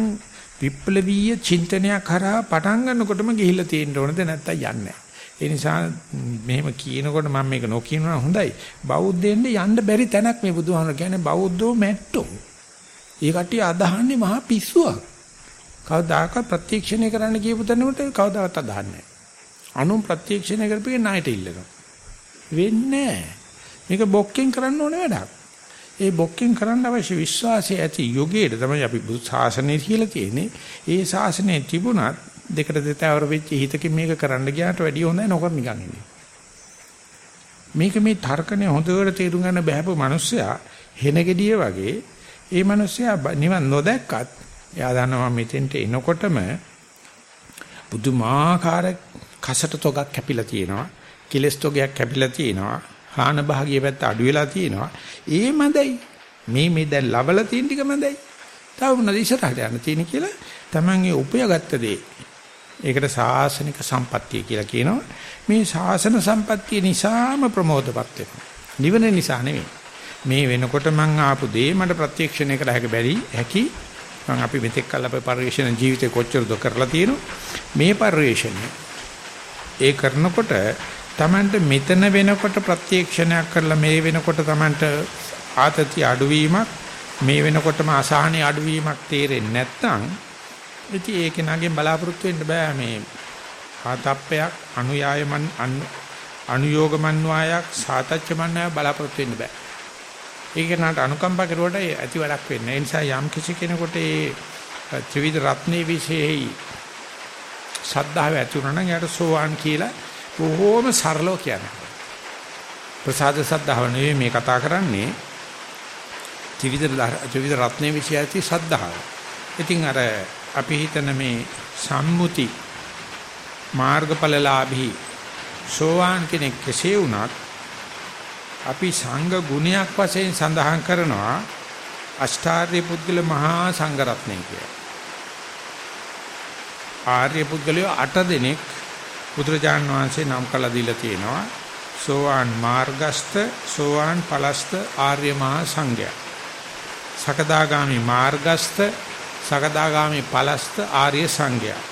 විප්ලවීය චින්තනයක් කරා පටන් ගන්නකොටම ගිහිල්ලා තියෙන්න ඕනද නැත්නම් යන්නේ ඒ නිසා මෙහෙම කියනකොට මම මේක නොකියනවා හොඳයි. බෞද්ධයෙන්ද යන්න බැරි තැනක් මේ බුදුහාමර කියන්නේ බෞද්ධෝ මැට්ටෝ. ඒ කට්ටිය අදහන්නේ මහා පිස්සුවක්. කවදාකවත් ප්‍රත්‍යක්ෂණය කරන්න කියපු තැනකට කවදාවත් අදහන්නේ නැහැ. අනුන් ප්‍රත්‍යක්ෂණය කරපිට ණයට ඉල්ලනවා. වෙන්නේ මේක බොක්කෙන් කරන්න ඕන වැඩක්. ඒ බොක්කෙන් කරන්න අවශ්‍ය විශ්වාසය ඇති යෝගයට තමයි අපි බුදු ශාසනය කියලා තියෙන්නේ. ඒ ශාසනය තිබුණත් දෙකට දෙතවර වෙච්ච හිතකින් මේක කරන්න ගියාට වැඩිය හොඳයි නොකර නිකන් ඉන්නේ. මේක මේ තර්කනේ හොඳට තේරුම් ගන්න බැහැපු මිනිස්සයා හෙනගෙඩිය වගේ ඒ මිනිස්සයා නිවන් නොදැක්කත් එයා දන්නවා මෙතෙන්ට එනකොටම බුදුමාකාර කසට තොගක් කැපිලා තියෙනවා. කෙලස් තොගයක් කැපිලා තියෙනවා. හාන භාගිය පැත්ත අඩු වෙලා තියෙනවා. ඒ මැදයි. මේ මේ දැන් ලබලා තියෙන ටික මැදයි. තව මොනවද ඉස්සරහට යන්න තියෙන කියලා තමන්ගේ උපයගත්ත දේ. ඒකට සාසනික සම්පත්තිය කියලා කියනවා. මේ ශාසන සම්පත්තිය නිසාම ප්‍රමෝදපත් වෙනවා. නිවන නිසා නෙවෙයි. මේ වෙනකොට මං ආපු දේ මට ප්‍රත්‍යක්ෂණය කළ හැකි බැරි හැකි මං අපි මෙතෙක් කල් අපේ පරිශ්‍රණ ජීවිතේ කොච්චරද කරලා තියෙනවා මේ පරිශ්‍රණය ඒ කරනකොට Tamanට මෙතන වෙනකොට ප්‍රත්‍යක්ෂණයක් කරලා මේ වෙනකොට Tamanට ආතති අඩුවීමක් මේ වෙනකොටම අසහනෙ අඩුවීමක් තේරෙන්නේ නැත්නම් ඉතින් ඒක නගෙන් බලාපොරොත්තු වෙන්න බෑ මේ ආතප්පයක් අනුයායමන් අනුയോഗමන්වායක් සාතච්චමන්වාය බලාපොරොත්තු වෙන්න බෑ ඒක නට අනුකම්පා කරුවට ඇති වැඩක් වෙන්නේ. ඒ නිසා යම් කිසි කෙනෙකුට ඒ ත්‍රිවිධ රත්නේ විශේෂයි ශ්‍රද්ධාව ඇති වුණා නම් යාට සෝවාන් කියලා බොහෝම සරලව කියනවා. ප්‍රසාද සද්ධාව නෙවෙයි මේ කතා කරන්නේ. ත්‍රිවිධ ත්‍රිවිධ රත්නේ විශේෂයි ශ්‍රද්ධාව. ඉතින් අර අපි හිතන මේ සම්මුති මාර්ගඵලලාභී සෝවාන් කෙනෙක් කෙසේ වුණත් අපි සංඝ ගුණයක් වශයෙන් සඳහන් කරනවා අෂ්ටාර්ය පුද්ගල මහා සංඝරත්නය කියලා. ආර්ය පුද්ගලයෝ 8 දෙනෙක් බුදුරජාන් වහන්සේ නම් කළා දීලා තියෙනවා. සෝවාන් මාර්ගස්ත, සෝවාන් ඵලස්ත ආර්ය මහා සංඝයා. සකදාගාමි මාර්ගස්ත, සකදාගාමි ඵලස්ත ආර්ය සංඝයා.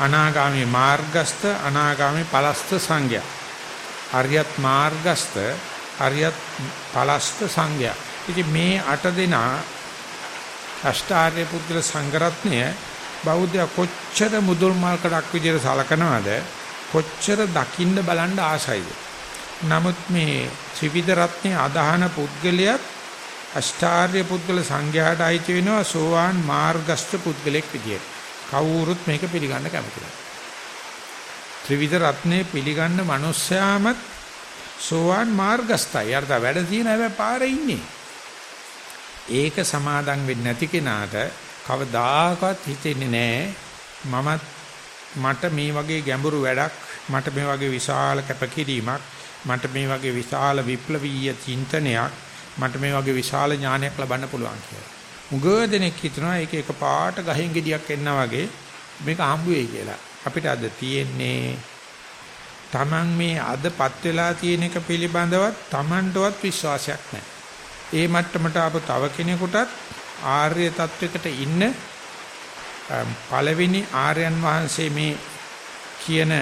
අනාගාමි මාර්ගස්ත, අනාගාමි ඵලස්ත සංඝයා. අරියත් මාර්ගස්ත අරියත් පලස්ත සංඝයා. ඉතින් මේ අට දෙනා අෂ්ටාර්ය පුද්ගල සංඝරත්නය බෞද්ධ කොච්චර මුදුල් මාල්කඩක් විදිහට සලකනවද කොච්චර දකින්න බලන්න ආසයිද. නමුත් මේ ත්‍රිවිධ රත්නේ අදහන පුද්ගලයාත් අෂ්ටාර්ය පුද්ගල සංඝයාට අයිති වෙනවා සෝවාන් මාර්ගස්ත පුද්ගලෙක් විදියට. කවුරුත් මේක පිළිගන්න කැමති නැහැ. ත්‍රිවිධ රත්නේ පිළිගන්න මිනිස්සයාමත් සෝවාන් මාර්ගස්ථයි. අර දා වැඩ තියෙන හැබැයි පාරේ ඉන්නේ. ඒක සමාදම් වෙන්නේ නැති කෙනාට කවදාකවත් හිතෙන්නේ නැහැ මමත් මට මේ වගේ ගැඹුරු වැඩක් මට මේ වගේ විශාල කැපකිරීමක් මට මේ වගේ විශාල විප්ලවීය චින්තනයක් මට මේ වගේ විශාල ඥානයක් ලබන්න පුළුවන් කියලා. උගව දෙනෙක් හිතනවා ඒක එකපාරට ගහෙන් ගෙඩියක් එන්නා වගේ මේක හම්බ වෙයි කියලා. අපිට අද තියෙන්නේ Taman මේ අදපත් වෙලා තියෙන එක පිළිබඳවත් Tamanටවත් විශ්වාසයක් නැහැ. ඒ මට්ටමට ආපු තව කෙනෙකුටත් ආර්ය තත්වයකට ඉන්න පළවෙනි ආර්යයන් වහන්සේ මේ කියන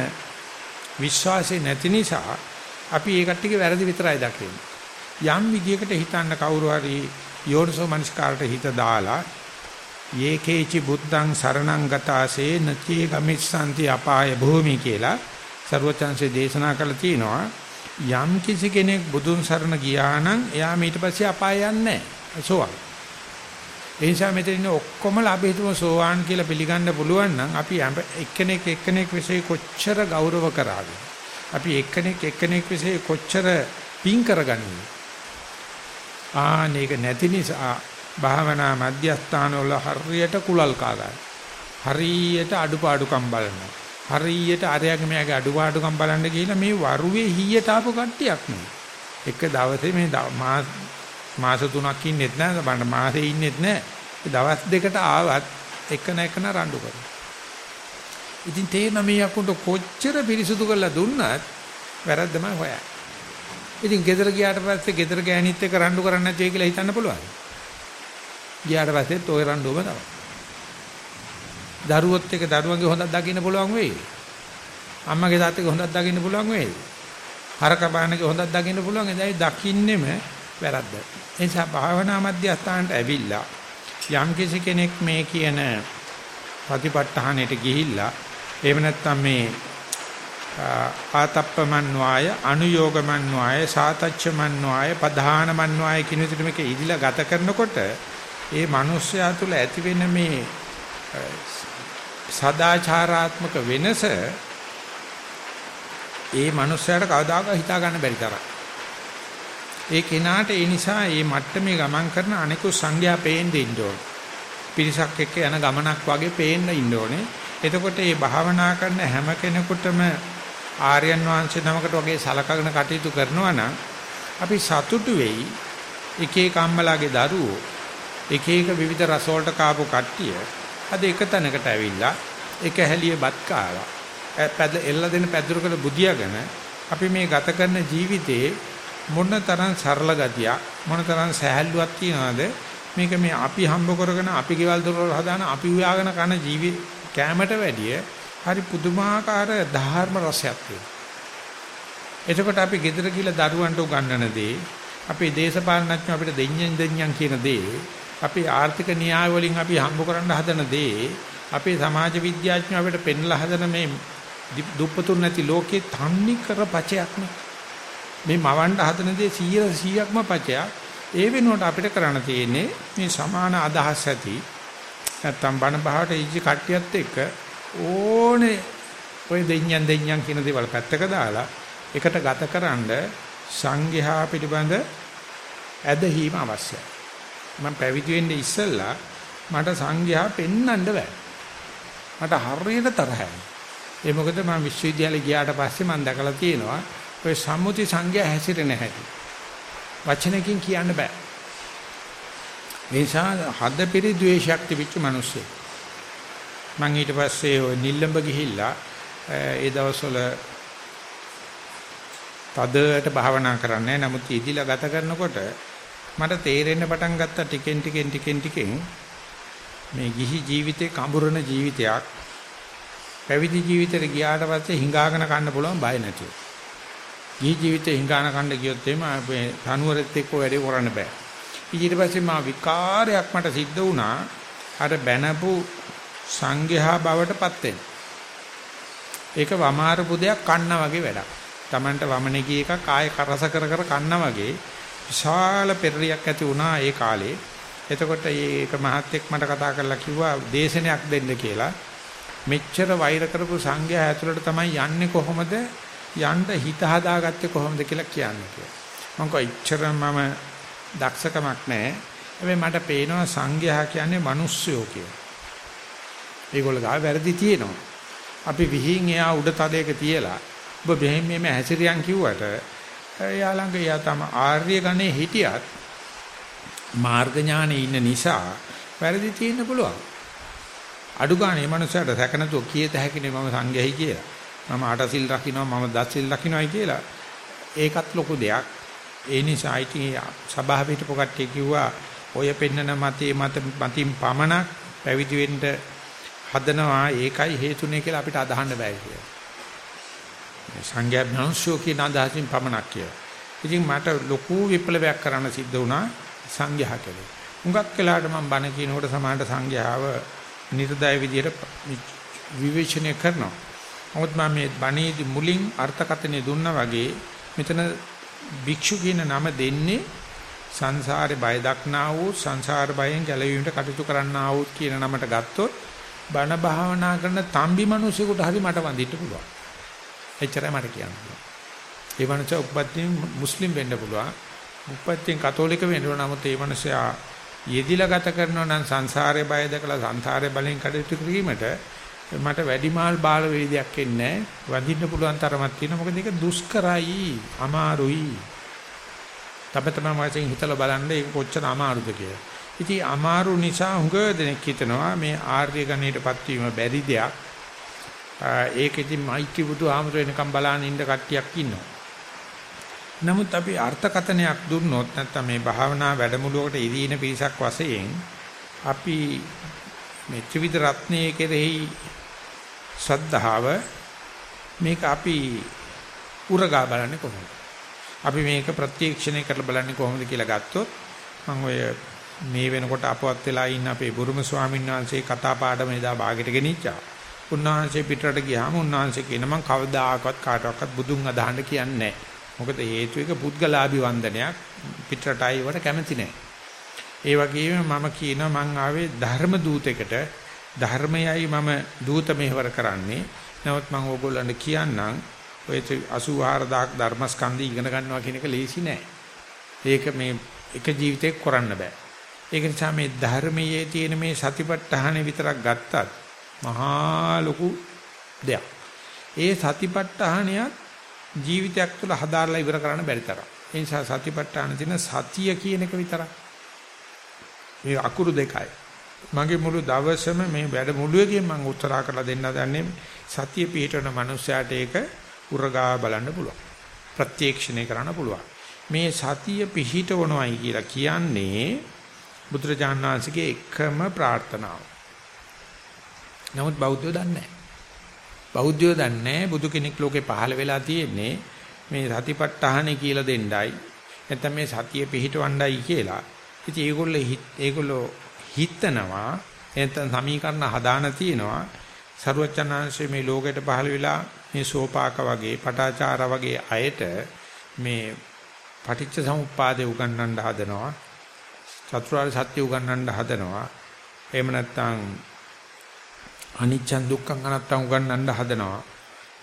විශ්වාසය නැති නිසා අපි ඒ කට්ටියගේ වැරදි විතරයි දකින්නේ. යම් විදියකට හිතන්න කවුරු හරි යෝනිසෝ මනස්කාරට හිත දාලා යේකේචි බුද්ධං සරණං ගතාසේ නචේ ගමිස්සanti අපාය භූමි කියලා ਸਰවචන්සේ දේශනා කළා තියෙනවා යම් කිසි කෙනෙක් බුදුන් සරණ ගියා නම් එයා ඊට පස්සේ අපාය යන්නේ නැහැ. සෝවාන්. ඒ නිසා මෙතන ඉන්න ඔක්කොම අපි හිතමු සෝවාන් කියලා පිළිගන්න පුළුවන් නම් අපි එක්කෙනෙක් එක්කෙනෙක් විශ්ේ කොච්චර ගෞරව කරාද? අපි එක්කෙනෙක් එක්කෙනෙක් විශ්ේ කොච්චර පින් කරගන්නේ? ආනේක නැති නිසා භාවනා මධ්‍යස්ථාන වල හරියට කුලල් කාගන්න. හරියට අඩුපාඩුකම් බලනවා. හරියට අරයාගේ මෙයාගේ අඩුපාඩුකම් බලන්න ගිහිල්ලා මේ වරුවේ හීයට ආපු කට්ටියක් නේ. එක දවසේ මේ මාස තුනක් ඉන්නෙත් නෑ බලන්න මාසේ ඉන්නෙත් නෑ. දවස් දෙකට ආවත් එක නැකන රණ්ඩු කරනවා. ඉතින් තේරෙන මේ අකුන්ට කොච්චර පිරිසුදු කරලා දුන්නත් වැරද්දමයි හොයන්නේ. ඉතින් ගෙදර ගියාට පස්සේ ගෙදර ගෑණිත් එක්ක රණ්ඩු කරන්න නැති කියලා හිතන්න පුළුවන්. ගියාට පස්සෙත් ওই රණ්ඩුවම තමයි. දරුවොත් එක දරුවන්ගේ හොඳක් දකින්න පුළුවන් වෙයි. අම්මගේ තාත්තගේ හොඳක් දකින්න පුළුවන් වෙයි. හරක බානගේ හොඳක් දකින්න පුළුවන්. එදායි දකින්නෙම වැරද්ද. ඒ නිසා භාවනා මධ්‍යස්ථානට ඇවිල්ලා යම් කිසි කෙනෙක් මේ කියන ප්‍රතිපත්තහණයට ගිහිල්ලා එහෙම නැත්නම් මේ ආතප්පමන්්වාය අනුയോഗමන්්වාය සාතච්චමන්්වාය පධානමන්්වාය කියන විදිහට මේක ඉදිලා ගත කරනකොට ඒ මිනිස්යා තුළ ඇති වෙන මේ සදාචාරාත්මක වෙනස ඒ මිනිස්යාට කවදාකවත් හිතා ගන්න බැරි තරම්. ඒ කෙනාට ඒ නිසා මේ මට්ටමේ ගමන් කරන අනිකුත් සංඥා පේන්න ඉන්න ඕනේ. පිරිසක් එක්ක යන ගමනක් වගේ පේන්න ඉන්න ඕනේ. එතකොට මේ භාවනා කරන හැම කෙනෙකුටම ආර්යයන් වහන්සේ නමකට වගේ සලකගෙන කටයුතු කරනවා නම් අපි සතුටු වෙයි. එක එක අම්මලාගේ දරුවෝ එක එක විවිධ රස වලට කාපු කට්ටිය අද එක තැනකට ඇවිල්ලා එක හැලිය බත් කාලා පැද එල්ල දෙන පැදුරකට බුදියාගෙන අපි මේ ගත කරන ජීවිතේ මොන තරම් සරල ගතියක් මොන තරම් සහැල්ලුවක් තියනවද? මේක මේ අපි හම්බ කරගෙන අපි ගෙවල් දොරවල් හදාන අපි උයාගෙන කන ජීවිත කැමට වැඩිය හරි පුදුමාකාර ධර්ම රසයක් තියෙනවා. එතකොට අපි ගෙදර ගිහලා දරුවන්ට උගන්වන දේ, අපේ දේශපාලනඥයෝ අපිට දෙඤ්ඤන් දෙඤ්ඤන් කියන දේ, අපේ ආර්ථික න්‍යාය වලින් අපි හම්බ කරන්න හදන දේ, අපේ සමාජ විද්‍යාඥයෝ අපිට පෙන්ලා හදන මේ දුප්පතුන් නැති ලෝකේ තන්නේ කර පචයක් නේ. මේ මවන්න හදන දේ 100%ක්ම පචයක්. ඒ වෙනුවට අපිට කරන්න තියෙන්නේ මේ සමාන අදහස් ඇති නැත්තම් බණ බහට ඉජි කට්ටියත් එක්ක ඕනේ ඔය දෙඤ්ඤන් දෙඤ්ඤන් කියන දේවල් පැත්තක දාලා එකට ගතකරනද සංඝයා පිළිබඳ ඇදහිීම අවශ්‍යයි. මම පැවිදි වෙන්නේ ඉස්සෙල්ලා මට සංඝයා පෙන්වන්න බෑ. මට හරියට තරහයි. ඒ මොකද මම විශ්වවිද්‍යාලේ ගියාට පස්සේ මම දැකලා තියෙනවා ඔය සම්මුති සංඝයා හැසිරෙන හැටි. වචනකින් කියන්න බෑ. නිසා හද පිරි ද්වේෂයක් තිබිච්ච මිනිස්සු. මම ඊට පස්සේ ඔය නිල්ලඹ ගිහිල්ලා ඒ දවස්වල තදට භාවනා කරන්නේ නමුත් ඉදිලා ගත කරනකොට මට තේරෙන්න පටන් ගත්ත ටිකෙන් ටිකෙන් ටිකෙන් ටිකෙන් මේ ගිහි ජීවිතේ කඹරන ජීවිතයක් පැවිදි ජීවිතේට ගියාට පස්සේ හිඟාගෙන කන්න පුළුවන් බය නැතුව. ගිහි ජීවිතේ හිඟාන කන්න ගියොත් එimhe මේ තනුවරෙත් එක්ක වැඩේ කරන්න බෑ. ඊට පස්සේ මා විකාරයක් මට සිද්ධ වුණා. අර බැනපු සංඝයා බවටපත් වෙන. ඒක වමාරපු දෙයක් කන්න වගේ වැඩක්. Tamanට වමනේ ගිය එකක් ආයෙ කරස කර කර කන්න වගේ විශාල පෙරලියක් ඇති වුණා ඒ කාලේ. එතකොට මේක මහත්ෙක් මට කතා කරලා කිව්වා දේශනයක් දෙන්න කියලා. මෙච්චර වෛර කරපු සංඝයා ඇතුළට තමයි යන්නේ කොහොමද යන්න හිත හදාගත්තේ කොහොමද කියලා කියන්නේ කියලා. මම කිව්වා ඉච්චර මම දක්ෂකමක් නැහැ. හැබැයි මට පේනවා සංඝයා කියන්නේ මිනිස්සුયો කියලා. ඒගොල්ලෝ ගාව වැරදි තියෙනවා. අපි විහිං එයා උඩ තලයක තියලා ඔබ මෙහෙම මෙහෙම හැසිරියන් කිව්වට එයා ළඟ එයා තම ආර්ය ගණේ හිටියත් මාර්ග ඥානෙ ඉන්න නිසා වැරදි තියෙන්න පුළුවන්. අඩු ගානේ මනුස්සයට සැකනතුව කීයත හැකිනේ මම සංඝයයි කියලා. මම අටසිල් රකින්නවා මම දසසිල් රකින්නයි කියලා. ඒකත් ලොකු දෙයක්. ඒ නිසා ඉතින් සභාවට හිටපු කට්ටිය කිව්වා ඔය පෙන්නන මතේ මත මතින් පමණක් පැවිදි වෙන්න හදනවා ඒකයි හේතුනේ කියලා අපිට අදහන්න බෑ කියලා. සංඝයා භ්‍රංශෝ කියන අදහසින් පමණක් කියලා. ඉතින් මට ලොකු විප්ලවයක් කරන්න සිද්ධ වුණා සංඝයා කෙරේ. හුඟක් වෙලාවට මම බණ කියනකොට සමානට සංඝයාව නිර්දය විදියට විවේචනය කරනවා. නමුත් මම මේ බණේදී මුලින් අර්ථකථනය දුන්නා වගේ මෙතන භික්ෂු කියන නම දෙන්නේ සංසාරේ බය දක්නා වූ සංසාර බයෙන් ගැලවීමට කටයුතු කරන්නා වූ කියන නමට ගත්තොත් බණ භාවනා කරන තම්බි මිනිසෙකුට හරි මට වඳින්න පුළුවන්. එච්චරයි මට කියන්න පුළුවන්. ඒ මනුස්සයා උපත්යෙන් මුස්ලිම් වෙන්න පුළුවන්. උපත්යෙන් කතෝලික වෙන්න ඕන නමුත් ඒ මනුස්සයා යෙදිලා ගත කරනවා නම් සංසාරේ බය දැකලා සංසාරේ බලෙන් කටයුතු කිරීමට මට වැඩිමාල් බාල වේදයක් එන්නේ වඳින්න පුළුවන් තරමක් තියෙනවා. මොකද ඒක දුෂ්කරයි, අමාරුයි. තම තමන් වශයෙන් හිතලා බලන්න ඒක කොච්චර අමාරුද කියලා. ඉතින් අමාරු නිසා හුඟ දෙනෙක් හිතනවා මේ ආර්ය ගණයටපත් වීම බැරි දෙයක්. ඒක ඉතින් මෛත්‍රී බුදු ආමර වෙනකම් බලන්න ඉන්න කට්ටියක් ඉන්නවා. නමුත් අපි අර්ථකතනයක් දුන්නොත් නැත්නම් මේ භාවනා වැඩමුළුවකට ඉදීන පිරිසක් වශයෙන් අපි මේ ත්‍රිවිධ රත්නයේ කෙරෙහි ශ්‍රද්ධාව මේක අපි උරගා බලන්නේ කොහොමද? අපි මේක ප්‍රත්‍යක්ෂණය කරලා බලන්නේ කොහොමද කියලා ගත්තොත් මම ඔය මේ වෙනකොට අපවත් වෙලා ඉන්න අපේ බුරුම ස්වාමීන් වහන්සේ කතා පාඩම එදා භාගයට ගෙනිච්චා. උන්වහන්සේ පිටරට ගියාම උන්වහන්සේ කියන මං කවදාකවත් කාටවත් බුදුන් අදහන්න කියන්නේ නැහැ. මොකද හේතු එක පුද්ගලාභි වන්දනයක් පිටරටයි වල කැමති නැහැ. ඒ වගේම මම කියනවා මං ආවේ ධර්ම දූතෙකට ධර්මයයි මම දූත මෙහෙවර කරන්නේ. නමුත් මම ඕගොල්ලන්ට කියන්නම් ඔය 84000ක් ධර්මස්කන්ධය ඉගෙන ගන්නවා කියන එක ලේසි නෑ. ඒක මේ එක ජීවිතයක් කරන්න බෑ. ඒක නිසා මේ ධර්මයේ තියෙන මේ සතිපට්ඨාන විතරක් ගත්තත් මහා ලොකු දෙයක්. ඒ සතිපට්ඨානයත් ජීවිතයක් තුළ හදාarලා ඉවර කරන්න බැරි තරම්. ඒ නිසා සතිපට්ඨාන තියෙන සතිය කියන එක විතරක්. මේ අකුරු දෙකයි. මගේ මුළු දවසම මේ වැඩ මුළුවේකින් මම උත්තරා කරලා දෙන්න දන්නේ සතිය පිටවන මනුස්සයාට ඒක උරගා බලන්න පුළුවන්. ප්‍රත්‍යක්ෂණය කරන්න පුළුවන්. මේ සතිය පිහිටවනවයි කියලා කියන්නේ බුදුරජාණන් වහන්සේගේ එකම ප්‍රාර්ථනාව. නමුත් බෞද්ධයෝ දන්නේ නැහැ. බෞද්ධයෝ දන්නේ බුදු කෙනෙක් ලෝකේ පහළ වෙලා තියෙන්නේ මේ සතිපට්ඨානෙ කියලා දෙන්නයි. නැත්නම් මේ සතිය පිහිටවන්නයි කියලා. ඉතින් ඒගොල්ලෝ ඒගොල්ලෝ හිතනවා නැත්නම් සමීකරණ හදාන තියනවා සරුවචනාංශයේ මේ ලෝකයට පහළ වෙලා මේ සෝපාක වගේ පටාචාර වගේ අයට මේ පටිච්ච සමුප්පාදේ උගන්වන්න හදනවා චතුරාර්ය සත්‍ය උගන්වන්න හදනවා. එහෙම නැත්නම් අනිච්ච දුක්ඛං අනත්තං උගන්වන්න හදනවා.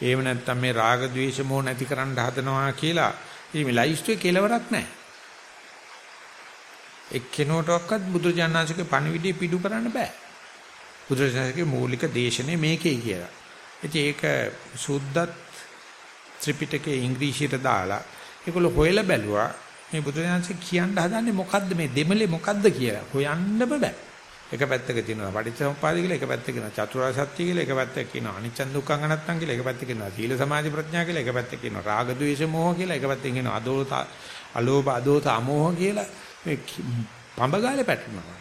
එහෙම නැත්නම් මේ රාග ద్వේෂ මොහ නැති කරන්න හදනවා කියලා. ඉතින් මේ ලයිස්ට් එකේ කෙලවරක් නැහැ. එක්කෙනෙකුටවත් බුදුරජාණන්සේගේ පණිවිඩය පිටු කරන්න බෑ. බුදුරජාණන්සේගේ මූලික දේශනේ මේකේ කියලා. ඉතින් ඒක සුද්ධත් ත්‍රිපිටකයේ ඉංග්‍රීසියට දාලා ඒගොල්ලෝ හොයලා බැලුවා. මේ බුදුරජාණන්සේ කියන්න හදන්නේ මොකද්ද මේ දෙමලේ මොකද්ද කියලා. හොයන්න බෑ. එක පැත්තක තියෙනවා පටිච්චසමුප්පාද කියලා එක පැත්තක කියනවා චතුරාර්ය සත්‍ය කියලා එක පැත්තක කියනවා අනිච්ච දුක්ඛ අනත්තං කියලා එක පැත්තක කියනවා සීල සමාධි ප්‍රඥා කියලා එක පැත්තක කියනවා රාග ద్వේෂ මෝහ කියලා එක පැත්තක කියනවා අදෝත අලෝභ අදෝත අමෝහ කියලා මේ පඹගාලේ පැටලෙනවා.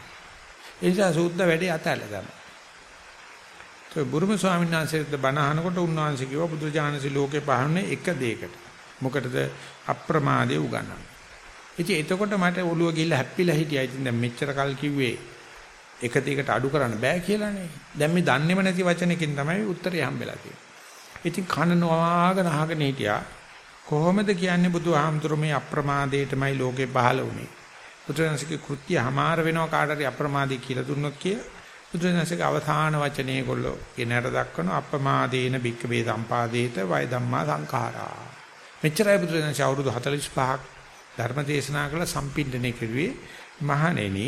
ඒ නිසා සූද්ද වැඩේ අතහැරලා දානවා. ඒ බුරුම ස්වාමීන් වහන්සේට බණ අහනකොට උන්වහන්සේ කිව්වා බුදුජානසී ලෝකේ පහන්නේ එක දෙයකට. මොකටද අප්‍රමාදේ උගන්වන්නේ. ඉතින් එතකොට මට ඔළුව ගිහිල්ලා හැප්පිලා හිටියා. ඉතින් දැන් මෙච්චර කල් කිව්වේ එක දෙයකට අඩු කරන්න බෑ කියලානේ. දැන් මේ දන්නේම නැති වචනකින් තමයි උත්තරය හම්බෙලා තියෙන්නේ. ඉතින් කන නොආගෙන අහගෙන හිටියා. කොහොමද කියන්නේ බුදුහාමුදුරු මේ අප්‍රමාදයටමයි ලෝකේ පහළ වුනේ. බුදුරජාණන්සේගේ කෘත්‍ය හමාර වෙනවා කාට හරි අප්‍රමාදී කියලා දුන්නොත් කිය බුදුරජාණන්සේගේ අවධාන වචනේ කොල්ලෝ කෙනට දක්වන අප්‍රමාදේන බික්කවේ සම්පාදේත වය ධම්මා සංඛාරා මෙච්චරයි බුදුරජාණන්සේ අවුරුදු 45ක් ධර්ම දේශනා කළ සම්පින්දනය කෙරුවේ මහණෙනි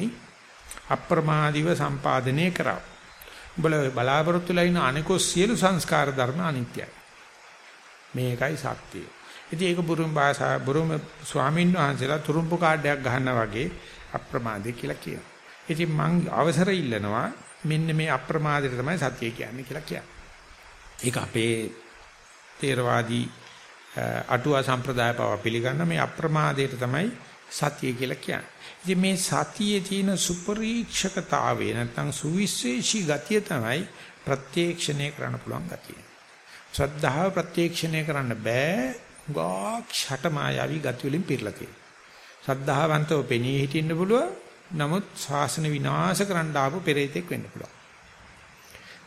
අප්‍රමාදීව සම්පාදනය කරා උඹල බලාපොරොත්තු ලයින අනිකෝ සියලු සංස්කාර ධර්ම අනිත්‍යයි මේකයි සත්‍යය ඉතින් ඒක බුරුම භාෂා බුරුම ස්වාමීන් වහන්සේලා තුරුම්පු කාඩයක් ගහනවා වගේ අප්‍රමාදේ කියලා කියනවා. ඉතින් මං අවසර ඉල්ලනවා මෙන්න මේ අප්‍රමාදයට තමයි සත්‍ය කියන්නේ කියලා කියනවා. ඒක අපේ තේරවාදී අටුවා සම්ප්‍රදාය පව පිළිගන්න මේ අප්‍රමාදයට තමයි සතිය කියලා කියන්නේ. ඉතින් මේ සතියේ තියෙන සුපරීක්ෂකතාවය නැත්නම් සුවිශේෂී ගතිය තමයි ප්‍රත්‍යක්ෂණය කරන්න පුළුවන් ගතිය. ශ්‍රද්ධාව ප්‍රත්‍යක්ෂණය කරන්න බෑ ගාක් ෂට මායාවී ගති වලින් පිරලා තියෙනවා. සද්ධාවන්තව පෙනී හිටින්න පුළුවන්. නමුත් ශාසන විනාශ කරන්න ආපු පෙරේතෙක් වෙන්න පුළුවන්.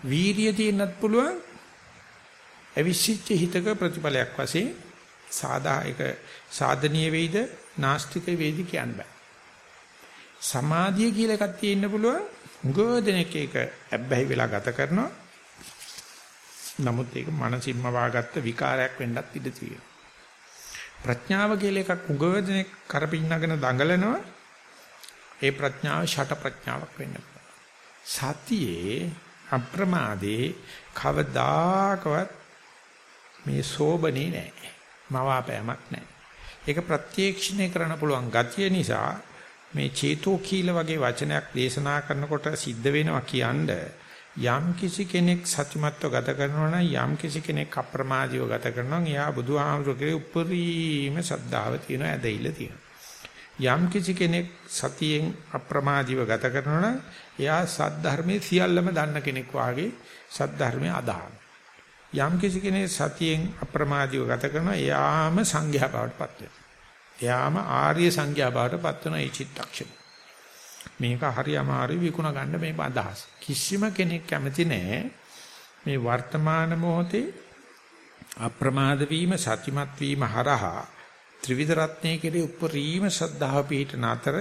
වීරිය තියෙන්නත් පුළුවන්. අවිසිච්ච හිතක ප්‍රතිඵලයක් වශයෙන් සාදා එක සාධනීය වෙයිද නාස්තික වෙයිද කියන්න බෑ. සමාධිය කියලා එකක් තියෙන්න පුළුවන්. උගෝදෙනෙක් ඒක ඇබ්බැහි වෙලා ගත කරනවා. නමුත් ඒක මනසින්ම වාගත්ත විකාරයක් වෙන්නත් ඉඩ තියෙනවා. ප්‍රඥාව කියලා එකක් උගවදෙනෙක් කරපින්නගෙන දඟලනවා. ඒ ප්‍රඥාව ෂට ප්‍රඥාවක් වෙන්න සතියේ අප්‍රමාදේ කවදාකවත් මේ සෝබනේ නැහැ. මවාපෑමක් නැහැ. ඒක ප්‍රත්‍යක්ෂණය කරන්න පුළුවන් ගතිය නිසා මේ චේතෝ කීල වගේ වචනයක් දේශනා කරනකොට සිද්ධ වෙනවා කියන්නේ යම් කිසි කෙනෙක් සත්‍යමත්ව ගත කරනවා නම් යම් කිසි කෙනෙක් අප්‍රමාදීව ගත කරනවා නම් එයා බුදුහාමුදුරේ උපරිම ශ්‍රද්ධාව තියෙනවා ඇදහිල්ල තියෙනවා යම් කිසි කෙනෙක් සතියෙන් අප්‍රමාදීව ගත කරනවා නම් එයා සද්ධර්මයේ සියල්ලම දන්න කෙනෙක් වාගේ සද්ධර්මයේ අදහන යම් කිසි කෙනෙක් සතියෙන් අප්‍රමාදීව ගත කරනවා එයාම සංඝයා බවට පත් වෙනවා එයාම ආර්ය සංඝයා බවට පත් වෙන ඒ චිත්තක්ෂණය මේක හරි අමාරුයි විකුණ ගන්න මේ අදහස. කිසිම කෙනෙක් කැමති නැහැ මේ වර්තමාන මොහොතේ අප්‍රමාද වීම සතිමත් වීම හරහා ත්‍රිවිධ රත්නයේ කෙරේ උපරිම ශ්‍රද්ධාව පිහිටන අතර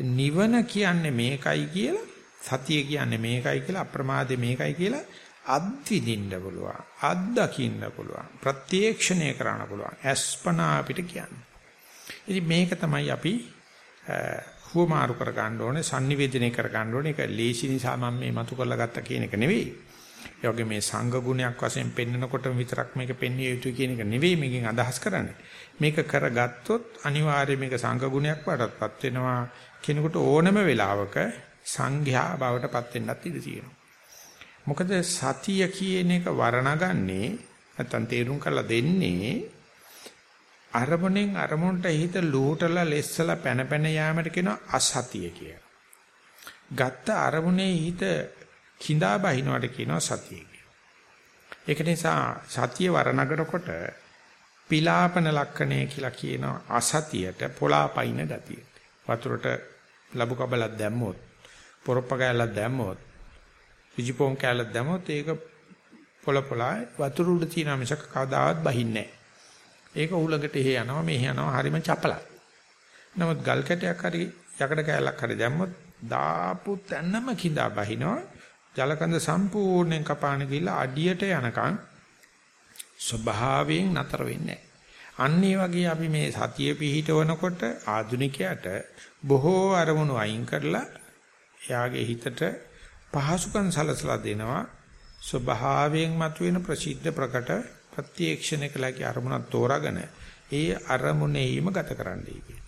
නිවන කියන්නේ මේකයි කියලා සතිය කියන්නේ මේකයි කියලා අප්‍රමාදේ මේකයි කියලා අත්විඳින්න පුළුවන් අත්දකින්න පුළුවන් ප්‍රත්‍යක්ෂණය කරන්න පුළුවන්. අස්පනා අපිට කියන්නේ. ඉතින් මේක තමයි අපි හුවමාරු කර ගන්න ඕනේ sannivedana කර ගන්න ඕනේ. ඒක ලේසි නිසා මම මේ මතු කරලා ගත්ත කියන එක නෙවෙයි. ඒ වගේ මේ සංඝ ගුණයක් වශයෙන් පෙන්නකොට විතරක් මේක පෙන්විය යුතු කියන එක නෙවෙයි මේකෙන් අදහස් කරන්නේ. මේක කරගත්තොත් අනිවාර්යයෙන් මේක සංඝ ගුණයක් වඩටපත් වෙනවා. කෙනෙකුට ඕනම වෙලාවක සංඝයා බවට පත් වෙන්නත් ඉඩ තියෙනවා. මොකද සතිය කියන එක වර්ණගන්නේ නැත්තම් තේරුම් කරලා දෙන්නේ අරමුණෙන් අරමුණට හිත ලූටලා ලෙස්සලා පැන පැන යාමට කියනවා අසතිය කියලා. ගත්ත අරමුණේ හිත කිඳා බහිනවට කියනවා සතිය කියලා. ඒක නිසා සතිය වරණගනකොට පිලාපන ලක්ෂණය කියලා කියනවා අසතියට පොලාපයින් ගතිය. වතුරට ලබු කබලක් දැම්මොත් පොරොප්ප කෑල්ලක් දැම්මොත් විජිපොන් කෑල්ලක් දැම්මොත් ඒක පොළ පොළා වතුර උඩ තියෙන මිසක කවදාවත් බහින්නේ නැහැ. ඒක උලඟට එහෙ යනවා මෙහෙ යනවා හරිම චපලයි. නමුත් ගල් කැටයක් හරි යකඩ කෑල්ලක් හරි දැම්මොත් දාපු තැනම කිඳා බහිනවා. ජලකඳ සම්පූර්ණයෙන් කපාන ගිහලා අඩියට යනකම් ස්වභාවයෙන් නතර වෙන්නේ අන්න ඒ වගේ අපි මේ සතිය පිහිටවනකොට ආධුනිකයට බොහෝ අරමුණු අයින් කරලා එයාගේ හිතට පහසුකම් සලසලා දෙනවා ස්වභාවයෙන් මතුවෙන ප්‍රසිද්ධ ප්‍රකට ප්‍රත්‍යක්ෂණය කළාගේ අරමුණක් තෝරාගෙන ඒ අරමුණේම ගත කරන්නයි කියන්නේ.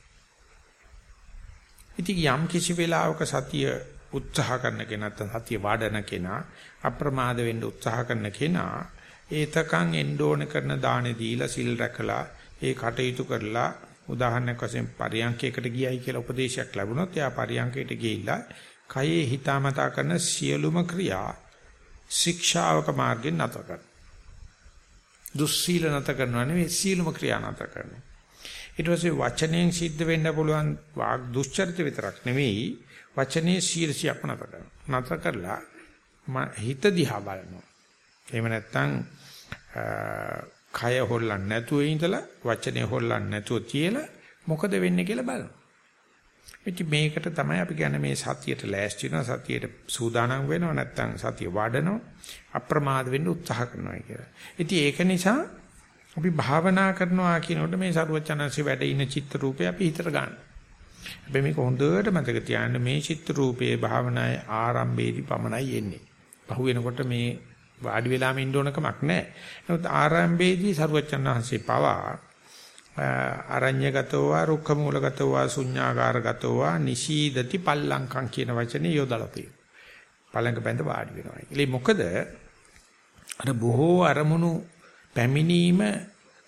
ඉතින් යම් කිසි වෙලාවක සතිය උත්සාහ කරන කෙනා නැත්නම් සතිය වඩන කෙනා අප්‍රමාද වෙන්න උත්සාහ කරන කෙනා ඒතකන් එන්න කරන දානේ දීලා සිල් රැකලා ඒ කටයුතු කරලා උදාහරණයක් වශයෙන් පරියන්කයකට ගියයි කියලා උපදේශයක් ලැබුණොත් එයා පරියන්කයට ගිහිල්ලා කයේ හිතාමතා කරන සියලුම ක්‍රියා ශික්ෂාවක මාර්ගෙන් නැතර කරනවා. දුස්සීල නැත කරනවා නෙවෙයි සීලම ක්‍රියා නැත කරනවා. ඊට පස්සේ වචනයෙන් සිද්ධ වෙන්න පුළුවන් වාග් දුස්චරිත විතරක් නෙවෙයි වචනේ ශීර්ෂයක් නැත කරනවා. නැත කරලා හිත දිහා බලනවා. එහෙම නැත්නම් කය හොල්ලන්නේ නැතුව ඉඳලා වචනේ හොල්ලන්නේ නැතුව තියලා මොකද වෙන්නේ කියලා බලනවා. ඉතින් මේකට තමයි අපි කියන්නේ මේ සතියට ලෑස්ති වෙනවා සතියට සූදානම් වෙනවා නැත්නම් සතිය වඩනවා අප්‍රමාද වෙන්න උත්සාහ කරනවා කියලා. ඉතින් ඒක නිසා අපි භාවනා කරනවා කියනකොට මේ සරුවචනන්සේ වැඩ ඉන චිත්ත රූපය අපි හිතට ගන්න. හැබැයි මේක හොඳට මතක තියාගන්න මේ චිත්ත රූපයේ භාවනාවේ ආරම්භයේදී පමණයි එන්නේ. පහු වෙනකොට මේ වාඩි වෙලාම ඉන්න ඕන කමක් නැහැ. නමුත් ආරම්භයේදී සරුවචනන්සේ පවා අරඤ්‍යගතෝ වා රුක්ඛ මූලගතෝ වා ශුඤ්ඤාකාරගතෝ වා නිශීදති පල්ලංකම් කියන වචනේ යොදලා තියෙනවා. පළඟ බැඳ වාඩි වෙනවා. ඒලේ මොකද අර බොහෝ අරමුණු පැමිණීම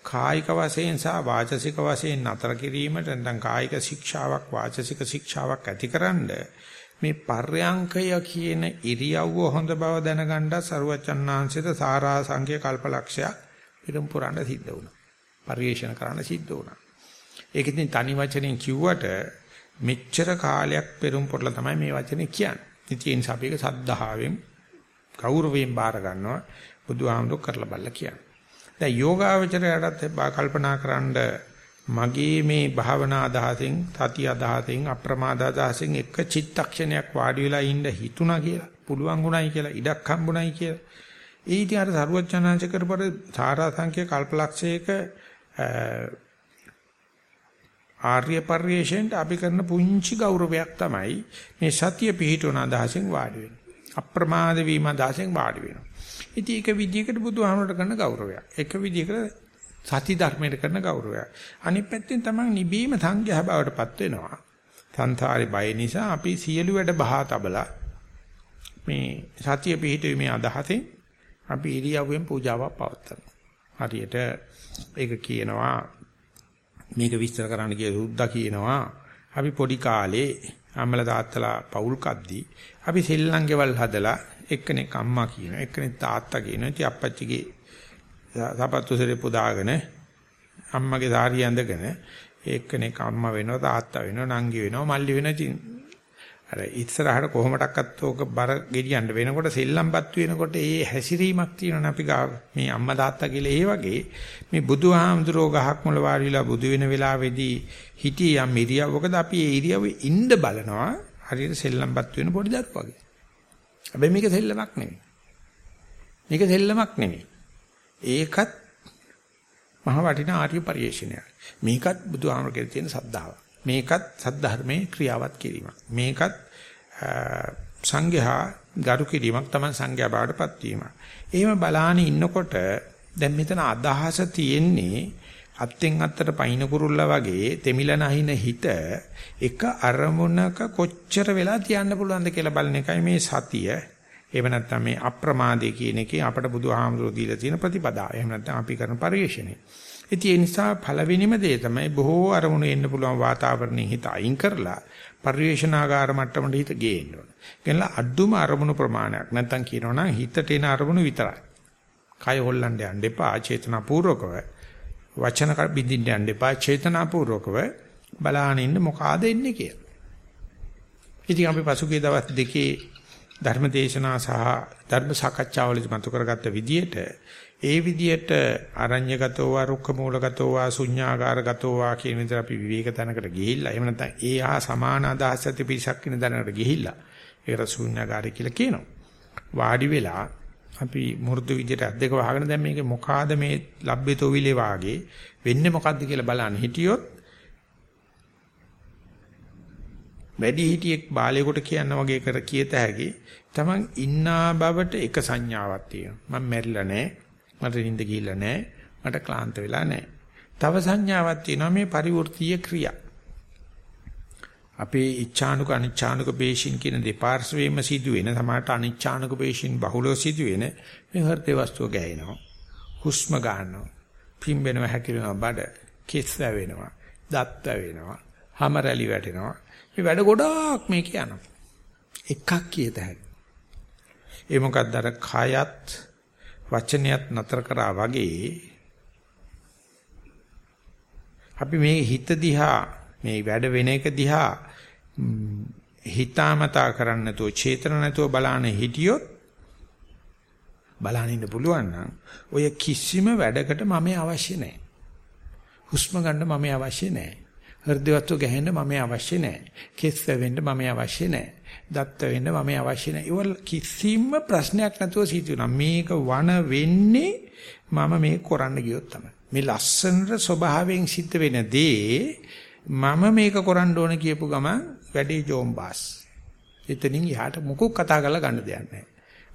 කායික වශයෙන් සහ වාචසික වශයෙන් නතර කිරීමට නැත්නම් කායික ශික්ෂාවක් වාචසික ශික්ෂාවක් ඇතිකරනද මේ පර්යංකය කියන ඉරියව්ව හොඳ බව දැනගන්න සරුවචන්නාංශිත සාරා සංඛ්‍ය කල්පලක්ෂයක් පිටුම් පුරන්න සිද්ධ වුණා. පරිේෂණ කරන්න සිද්ධ වුණා. ඒක ඉතින් තනි වචනෙන් කිව්වට මෙච්චර කාලයක් පෙරම් පොරලා තමයි මේ වචනේ කියන්නේ. ඉතින් ඒ නිසා අපි ඒක සද්ධාවෙන් ගෞරවයෙන් බාර ගන්නවා බුදුහාමුදුර කරලා බලලා කියන්නේ. දැන් යෝගාවචරයටත් කල්පනා කරන්ඩ මගේ මේ භාවනා අදහසෙන් සති අදහසෙන් අප්‍රමාද අදහසෙන් එක චිත්තක්ෂණයක් වාඩි වෙලා ඉන්න හිතුණා කියලා පුළුවන් වුණයි කියලා ඉඩක් හම්බුණයි කියලා ඒ ඉතින් අර සරුවචනාංශ කරපර සාරා සංඛ්‍ය කල්පලක්ෂයක ආර්ය පරිශ්‍රයෙන්ට අපි කරන පුංචි ගෞරවයක් තමයි මේ සතිය පිහිටවන අදහසෙන් වාඩි වෙන්නේ. අප්‍රමාද වීම අදහසෙන් වාඩි වෙනවා. ඉතින් ඒක විදිහකට බුදුහාමරට කරන ගෞරවයක්. එක විදිහකට සති ධර්මයට කරන ගෞරවයක්. අනිත් පැත්තෙන් තමයි නිබීම සංඝයා බවටපත් වෙනවා. සංසාරේ බය නිසා අපි සියලු වැඩ බහා තබලා මේ සතිය පිහිටීමේ අදහසෙන් අපි ඉරියව්වෙන් පූජාවක් පවත්වනවා. හරියට ඒක කියනවා. මේක විස්තර කරන්න කිය සුද්දා කියනවා. අපි පොඩි කාලේ අම්මලා තාත්තලා පවුල් කද්දී අපි සෙල්ලම් ගෙවල් හදලා එක්කෙනෙක් අම්මා කියන එක්කෙනෙක් තාත්තා කියන ඉතින් අප්පච්චිගේ සපත්තු සෙරෙප්පු දාගෙන අම්මගේ සාරිය ඇඳගෙන එක්කෙනෙක් අම්මා වෙනවා තාත්තා වෙනවා නංගි වෙනවා මල්ලි වෙනවා. ඉතින් අර ඉස්සරහට කොහොමඩක්වත් ඕක බර ගෙඩියන්න වෙනකොට සෙල්ලම්පත් වෙනකොට ඒ හැසිරීමක් තියෙනවනේ අපි ගාව මේ අම්මා තාත්තා කියලා ඒ වගේ මේ බුදුහාමුදුරෝ ගහක් මුල වාඩිලා බුදු වෙන වෙලාවේදී හිටිය යම් ඉරියව්වකද අපි ඒ ඉරියව්වේ ඉන්න බලනවා හරියට සෙල්ලම්පත් වෙන පොඩි දරුවා වගේ. හැබැයි මේක සෙල්ලමක් නෙමෙයි. මේක සෙල්ලමක් නෙමෙයි. ඒකත් මහ වටිනා ආර්ය පරිශ්‍රණයක්. මේකත් බුදුහාමරගේ තියෙන සද්ධාව. මේකත් සද්ධර්මයේ ක්‍රියාවත් කිරීමක්. මේකත් සංඝයා ගරු කිරීමක් තමයි සංඝයා බාටපත් වීම. එහෙම බලාන ඉන්නකොට දැන් මෙතන අදහස තියෙන්නේ අත්ෙන් අත්තට පයින් කුරුල්ලා වගේ තෙමිල නැහින හිත එක අරමුණක කොච්චර වෙලා තියන්න පුළුවන්ද කියලා බලන එකයි මේ සතිය. එහෙම නැත්නම් මේ අප්‍රමාදේ කියන එකේ අපට බුදුහාමුදුරුවෝ දීලා තියෙන ප්‍රතිපදාව. එහෙම නැත්නම් අපි කරන පරිශ්‍රණය. ඉතින් ඒ නිසා පළවෙනිම දේ තමයි බොහෝ අරමුණු එන්න පුළුවන් වාතාවරණයෙන් හිත අයින් කරලා පරිවේශනාගාර මට්ටමට හිත ගේන්න ඕන. ගෙනලා අඩුම අරමුණු ප්‍රමාණයක් නැත්නම් කියනවනම් හිතට එන අරමුණු විතරයි. කය හොල්ලන්න යන්න එපා චේතනාපූර්වකව. වචන බින්දින්න යන්න එපා චේතනාපූර්වකව බලාගෙන ඉන්න මොකಾದ එන්නේ කියලා. ඉතින් අපි පසුගිය දවස් දෙකේ ධර්මදේශනා සහ ධර්ම සාකච්ඡාවලදී මතු කරගත්ත විදියට ඒ විදියට අරඤ්‍යගතෝ වා රුක්ක මූලගතෝ වා ශුඤ්ඤාගාරගතෝ වා කියන විදිහට අපි විවේක තැනකට ගිහිල්ලා එහෙම නැත්නම් ඒ හා සමාන අදහස් ඇති පිරිසක් ඉන්න තැනකට ගිහිල්ලා ඒකට ශුඤ්ඤාගාරය කියලා කියනවා. වාඩි වෙලා අපි මුරුදු විදියට අද්දක වහගෙන දැන් මේක මොකාද මේ ලබ්බේතෝ විලේ වාගේ වෙන්නේ මොකද්ද කියලා බලන්න හිටියොත් වැඩි හිටියෙක් බාලයෙකුට කියන්න වගේ කර කියත හැකි තමන් ඉන්නා බවට එක සංඥාවක් තියෙනවා මම මැරිලා නැහැ මට නිින්ද ගිහිල්ලා නැහැ. මට ක්ලාන්ත වෙලා නැහැ. තව සංඥාවක් තියෙනවා මේ පරිවෘත්තීය ක්‍රියා. අපේ ඉච්ඡානුක අනිච්ඡානුක පේශින් කියන දෙපාර්ශ්වයේම සිදුවෙන සමහරට අනිච්ඡානුක පේශින් බහුලව සිදුවෙන මේ හෘදේ වස්තුව ගෑනවා හුස්ම ගන්නවා. පිම්බෙනවා හැකිලෙනවා බඩ කිස් වෙනවා දත් වෙනවා හැම රැලි වැටෙනවා. මේ වැඩ ගොඩාක් මේ කියනවා එකක් කියත හැකියි ඒ මොකක්ද අර කයත් වචනයත් නතර කරා වගේ අපි මේ හිත දිහා මේ වැඩ වෙන එක දිහා හිතාමතා කරන්න නැතුව චේතන නැතුව බලාන හිටියොත් බලාන ඉන්න පුළුවන් නම් ඔය කිසිම වැඩකට මම අවශ්‍ය නැහැ. හුස්ම ගන්න මම අවශ්‍ය නැහැ. හෘදවත්ව ගැහෙන්න මම අවශ්‍ය නැහැ. කෙස් වෙවෙන්න මම අවශ්‍ය නැහැ. දත්ත වෙන්න මම අවශ්‍ය නැහැ. ඒවල කිසිම ප්‍රශ්නයක් නැතුව සිටිනවා. මේක වන වෙන්නේ මම මේක කරන්න ගියොත් තමයි. මේ ලස්සනට ස්වභාවයෙන් සිද්ධ වෙන දේ මම මේක කරන්න ඕන කියපු ගමන් වැඩේ ජෝම්බාස්. එතනින් එහාට මොකක් කතා කරලා ගන්න දෙයක් නැහැ.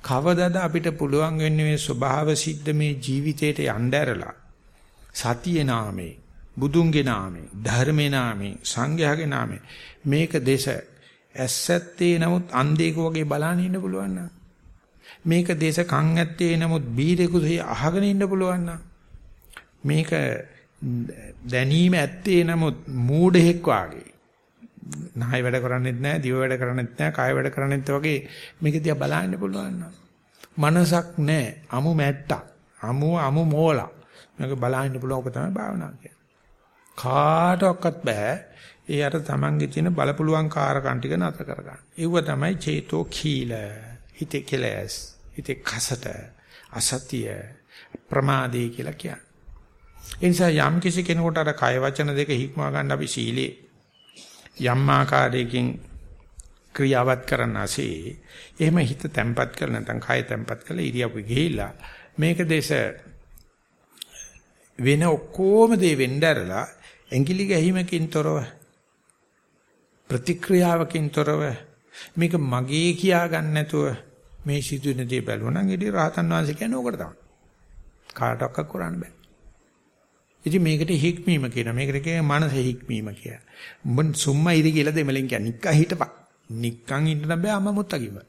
කවදද අපිට පුළුවන් වෙන්නේ මේ ස්වභාව සිද්ධ මේ ජීවිතේට යන්න ඇරලා සතියේ නාමේ බුදුන්ගේ නාමේ ධර්මේ නාමේ සංඝයාගේ නාමේ මේක දේශ ඇස්සැත්තේ නමුත් අන්ධේක වගේ බලන්න ඉන්න පුළුවන් නම්. මේක දේශ කන් ඇත්තේ නමුත් බීරෙකුසේ අහගෙන ඉන්න පුළුවන් නම්. මේක දැනීම ඇත්තේ නමුත් මූඩෙක් වාගේ. නහය වැඩ කරන්නේත් නැහැ දිව වැඩ කරන්නේත් නැහැ කාය වැඩ කරන්නේත් වගේ මේක දිහා බලන්න පුළුවන් නම්. මනසක් නැහැ අමු මැට්ටක්. අමු අමු මෝලා. මේක බලන්න පුළුවන් ඔක තමයි භාවනාව කියන්නේ. කාටවත් බෑ. ඒ අර තමන්ගේ තියෙන බලපුලුවන් කාරකම් ටික නතර කරගන්න. ඒව තමයි චේතෝ කීල. හිතේ කෙලස්. හිතේ කසට අසතිය ප්‍රමාදේ කියලා කියන්නේ. ඒ නිසා යම් කිසි කෙනෙකුට අර කය වචන දෙක හික්මවා ගන්න අපි සීලේ යම් ආකාරයකින් ක්‍රියාවත් කරනසේ එහෙම හිත තැම්පත් කරලා නැත්නම් කය තැම්පත් කරලා ඉරියව්ව ගිහිලා මේක දේශ වෙන ඔක්කොම දේ වෙන්න ඇරලා ඇඟිලි ගැහිමකින් තොරව ප්‍රතික්‍රියාවකින් තොරව මේක මගේ කියා ගන්න නැතුව මේ සිදුවෙන දේ බැලුවා නම් ඉතින් රහතන් වහන්සේ කියන්නේ ඕකට තමයි. කාටවත් කරන්න බෑ. ඉතින් මේකට හික්මීම කියන මේකට කියන්නේ මනස හික්මීම කියලා. උඹ සුම්මා ඉරි කියලා දෙමලෙන් කියන්නේ නික්ක හිටපන්. නික්කන් ඉන්න බෑ අම්ම මුත්තා කිව්වා.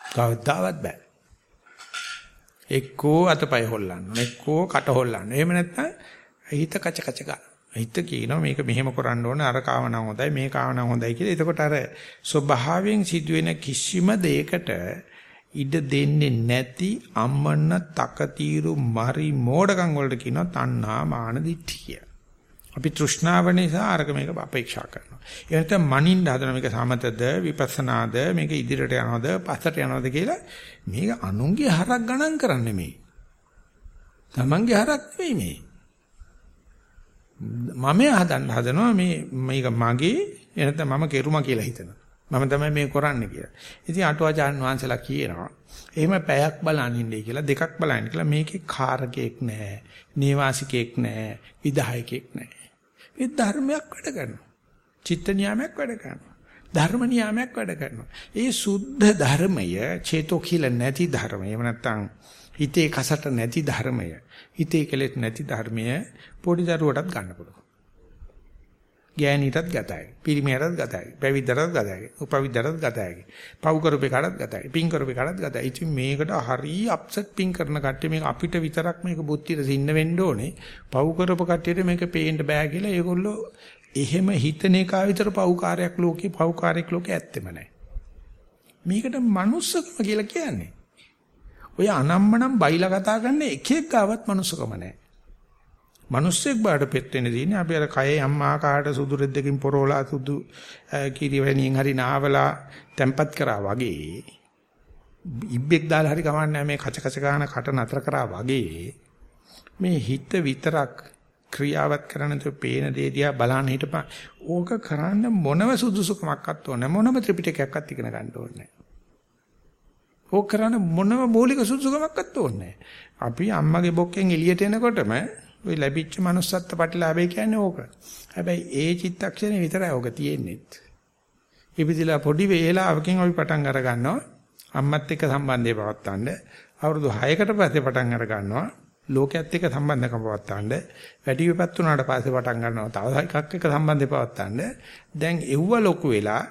කවදාවත් බෑ. එක්කෝ අතපය හොල්ලන්න එක්කෝ කට හොල්ලන්න. එහෙම නැත්නම් හිත කච කච ගන්න. හිත කියනවා මේක මෙහෙම කරන්න ඕනේ අර කාව නම් හොඳයි මේ කාව නම් හොඳයි කියලා. එතකොට අර ස්වභාවයෙන් සිදුවෙන කිසිම දෙයකට ඉඩ දෙන්නේ නැති අම්මන්න තකතිරු මරි මෝඩකම් වලට කියනවා තණ්හා මාන දිට්ඨිය. අපි තෘෂ්ණාව නිසා අරක මේක අපේක්ෂා කරනවා. ඒ නැත්නම් මනින්න හදන මේක සමතද විපස්සනාද මේක ඉදිරියට යනවද පස්සට යනවද කියලා මේක අනුන්ගේ හරක් ගණන් කරන්නේ මේ. තමන්ගේ හරක් නෙවෙයි මේ. මම හදන්න හදනවා මේ මේක මගේ එනත මම කෙරුමා කියලා හිතනවා. මම තමයි මේ කරන්නේ කියලා. ඉතින් අටුවාචාන් වහන්සේලා කියනවා එහෙම පැයක් බලන් ඉන්නේ කියලා දෙකක් බලන්න කියලා මේකේ කාරකයක් නැහැ. නේවාසිකයක් නැහැ. විදායකයක් නැහැ. මේ ධර්මයක් වැඩ කරනවා. චිත්ත නියාමයක් වැඩ කරනවා. ධර්ම නියාමයක් වැඩ කරනවා. ඒ සුද්ධ ධර්මය චේතෝ කියලා නැති ධර්මය. එහෙම නැත්නම් හිතේ කසට නැති ධර්මය. හිතේ කෙලෙත් නැති ධර්මය පොඩි දරුවටත් ගන්න පුළුවන්. ගෑණීටත් ගතයි. පිරිමියටත් ගතයි. පැවිද්දටත් ගතයි. උපවිද්දටත් ගතයි. පව් කරපේකටත් ගතයි. පින් කරපේකටත් ගතයි. ඉතින් මේකට හරි අප්සෙට් පින් කරන කට්ටිය මේක අපිට විතරක් මේක බුද්ධියට සින්න වෙන්න ඕනේ. පව් කරපු කට්ටියට මේක පේන්න බෑ කියලා ඒගොල්ලෝ එහෙම හිතන එක විතර පව්කාරයක් ලෝකේ පව්කාරයක් ලෝකේ ඇත්තෙම නැහැ. මේකට manussකම කියලා කියන්නේ. ඔය අනම්මනම් බයිලා කතා කරන එකෙක් ගාවත් manussකම නැහැ. මිනිස්සෙක් බාට පෙත් වෙන්න දිනේ අපි අර කයේ අම්මා කාට සුදු රෙද්දකින් පොරෝලා සුදු කිරිවැණියෙන් හරි නාවලා තැම්පත් කරා වගේ ඉබ්බෙක් දාලා හරි කමන්නේ මේ කච කච ගන්න කට නතර කරා වගේ මේ හිත විතරක් ක්‍රියාවත් කරන තු පේන දේ දිහා බලන්න හිටපන්. ඕක කරන්න මොනම සුදුසුකමක්වත් ඕනේ මොනම ත්‍රිපිටකයක්වත් ඉගෙන ගන්න ඕනේ ඕක කරන්න මොනම මූලික සුදුසුකමක්වත් ඕනේ අපි අම්මගේ බොක්කෙන් එළියට එනකොටම ওই ලැබිච්ච manussත්ත්ව ප්‍රතිලාභය කියන්නේ ඕක. හැබැයි ඒ චිත්තක්ෂණේ විතරයි ඕක තියෙන්නේ. ඉපදිලා පොඩි වේලාවකින් අපි පටන් අර ගන්නවා අම්මත් එක්ක සම්බන්ධය පවත්තන්න. අවුරුදු 6කට පස්සේ පටන් අර ගන්නවා ලෝකයේත් එක්ක සම්බන්ධකම් පවත්තන්න. වැඩි විපත් උනාට පස්සේ පටන් ගන්නවා තව එකක් එක්ක සම්බන්ධය පවත්තන්න. දැන් එව්ව ලොකු වෙලා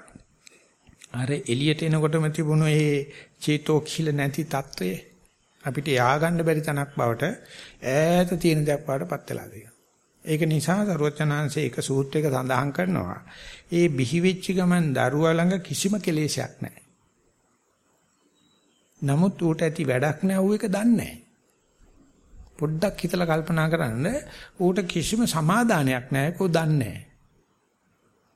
අර එළියට එනකොටම තිබුණු ඒ චේතෝඛිල නැති తত্ত্বය අපිට ය아가න්න බැරි තනක් බවට ඈත තියෙන දෙයක් වඩපත් වෙලා තියෙනවා. ඒක නිසා සරුවචනාංශයේ එක සූත්‍රයක සඳහන් කරනවා. ඒ බිහිවෙච්ච ගමන් දරුවා ළඟ කිසිම කෙලෙසයක් නැහැ. නමුත් ඌට ඇති වැඩක් නැහැ ඌ ඒක දන්නේ පොඩ්ඩක් හිතලා කල්පනා කරන්න ඌට කිසිම සමාදානයක් නැහැ කෝ දන්නේ නැහැ.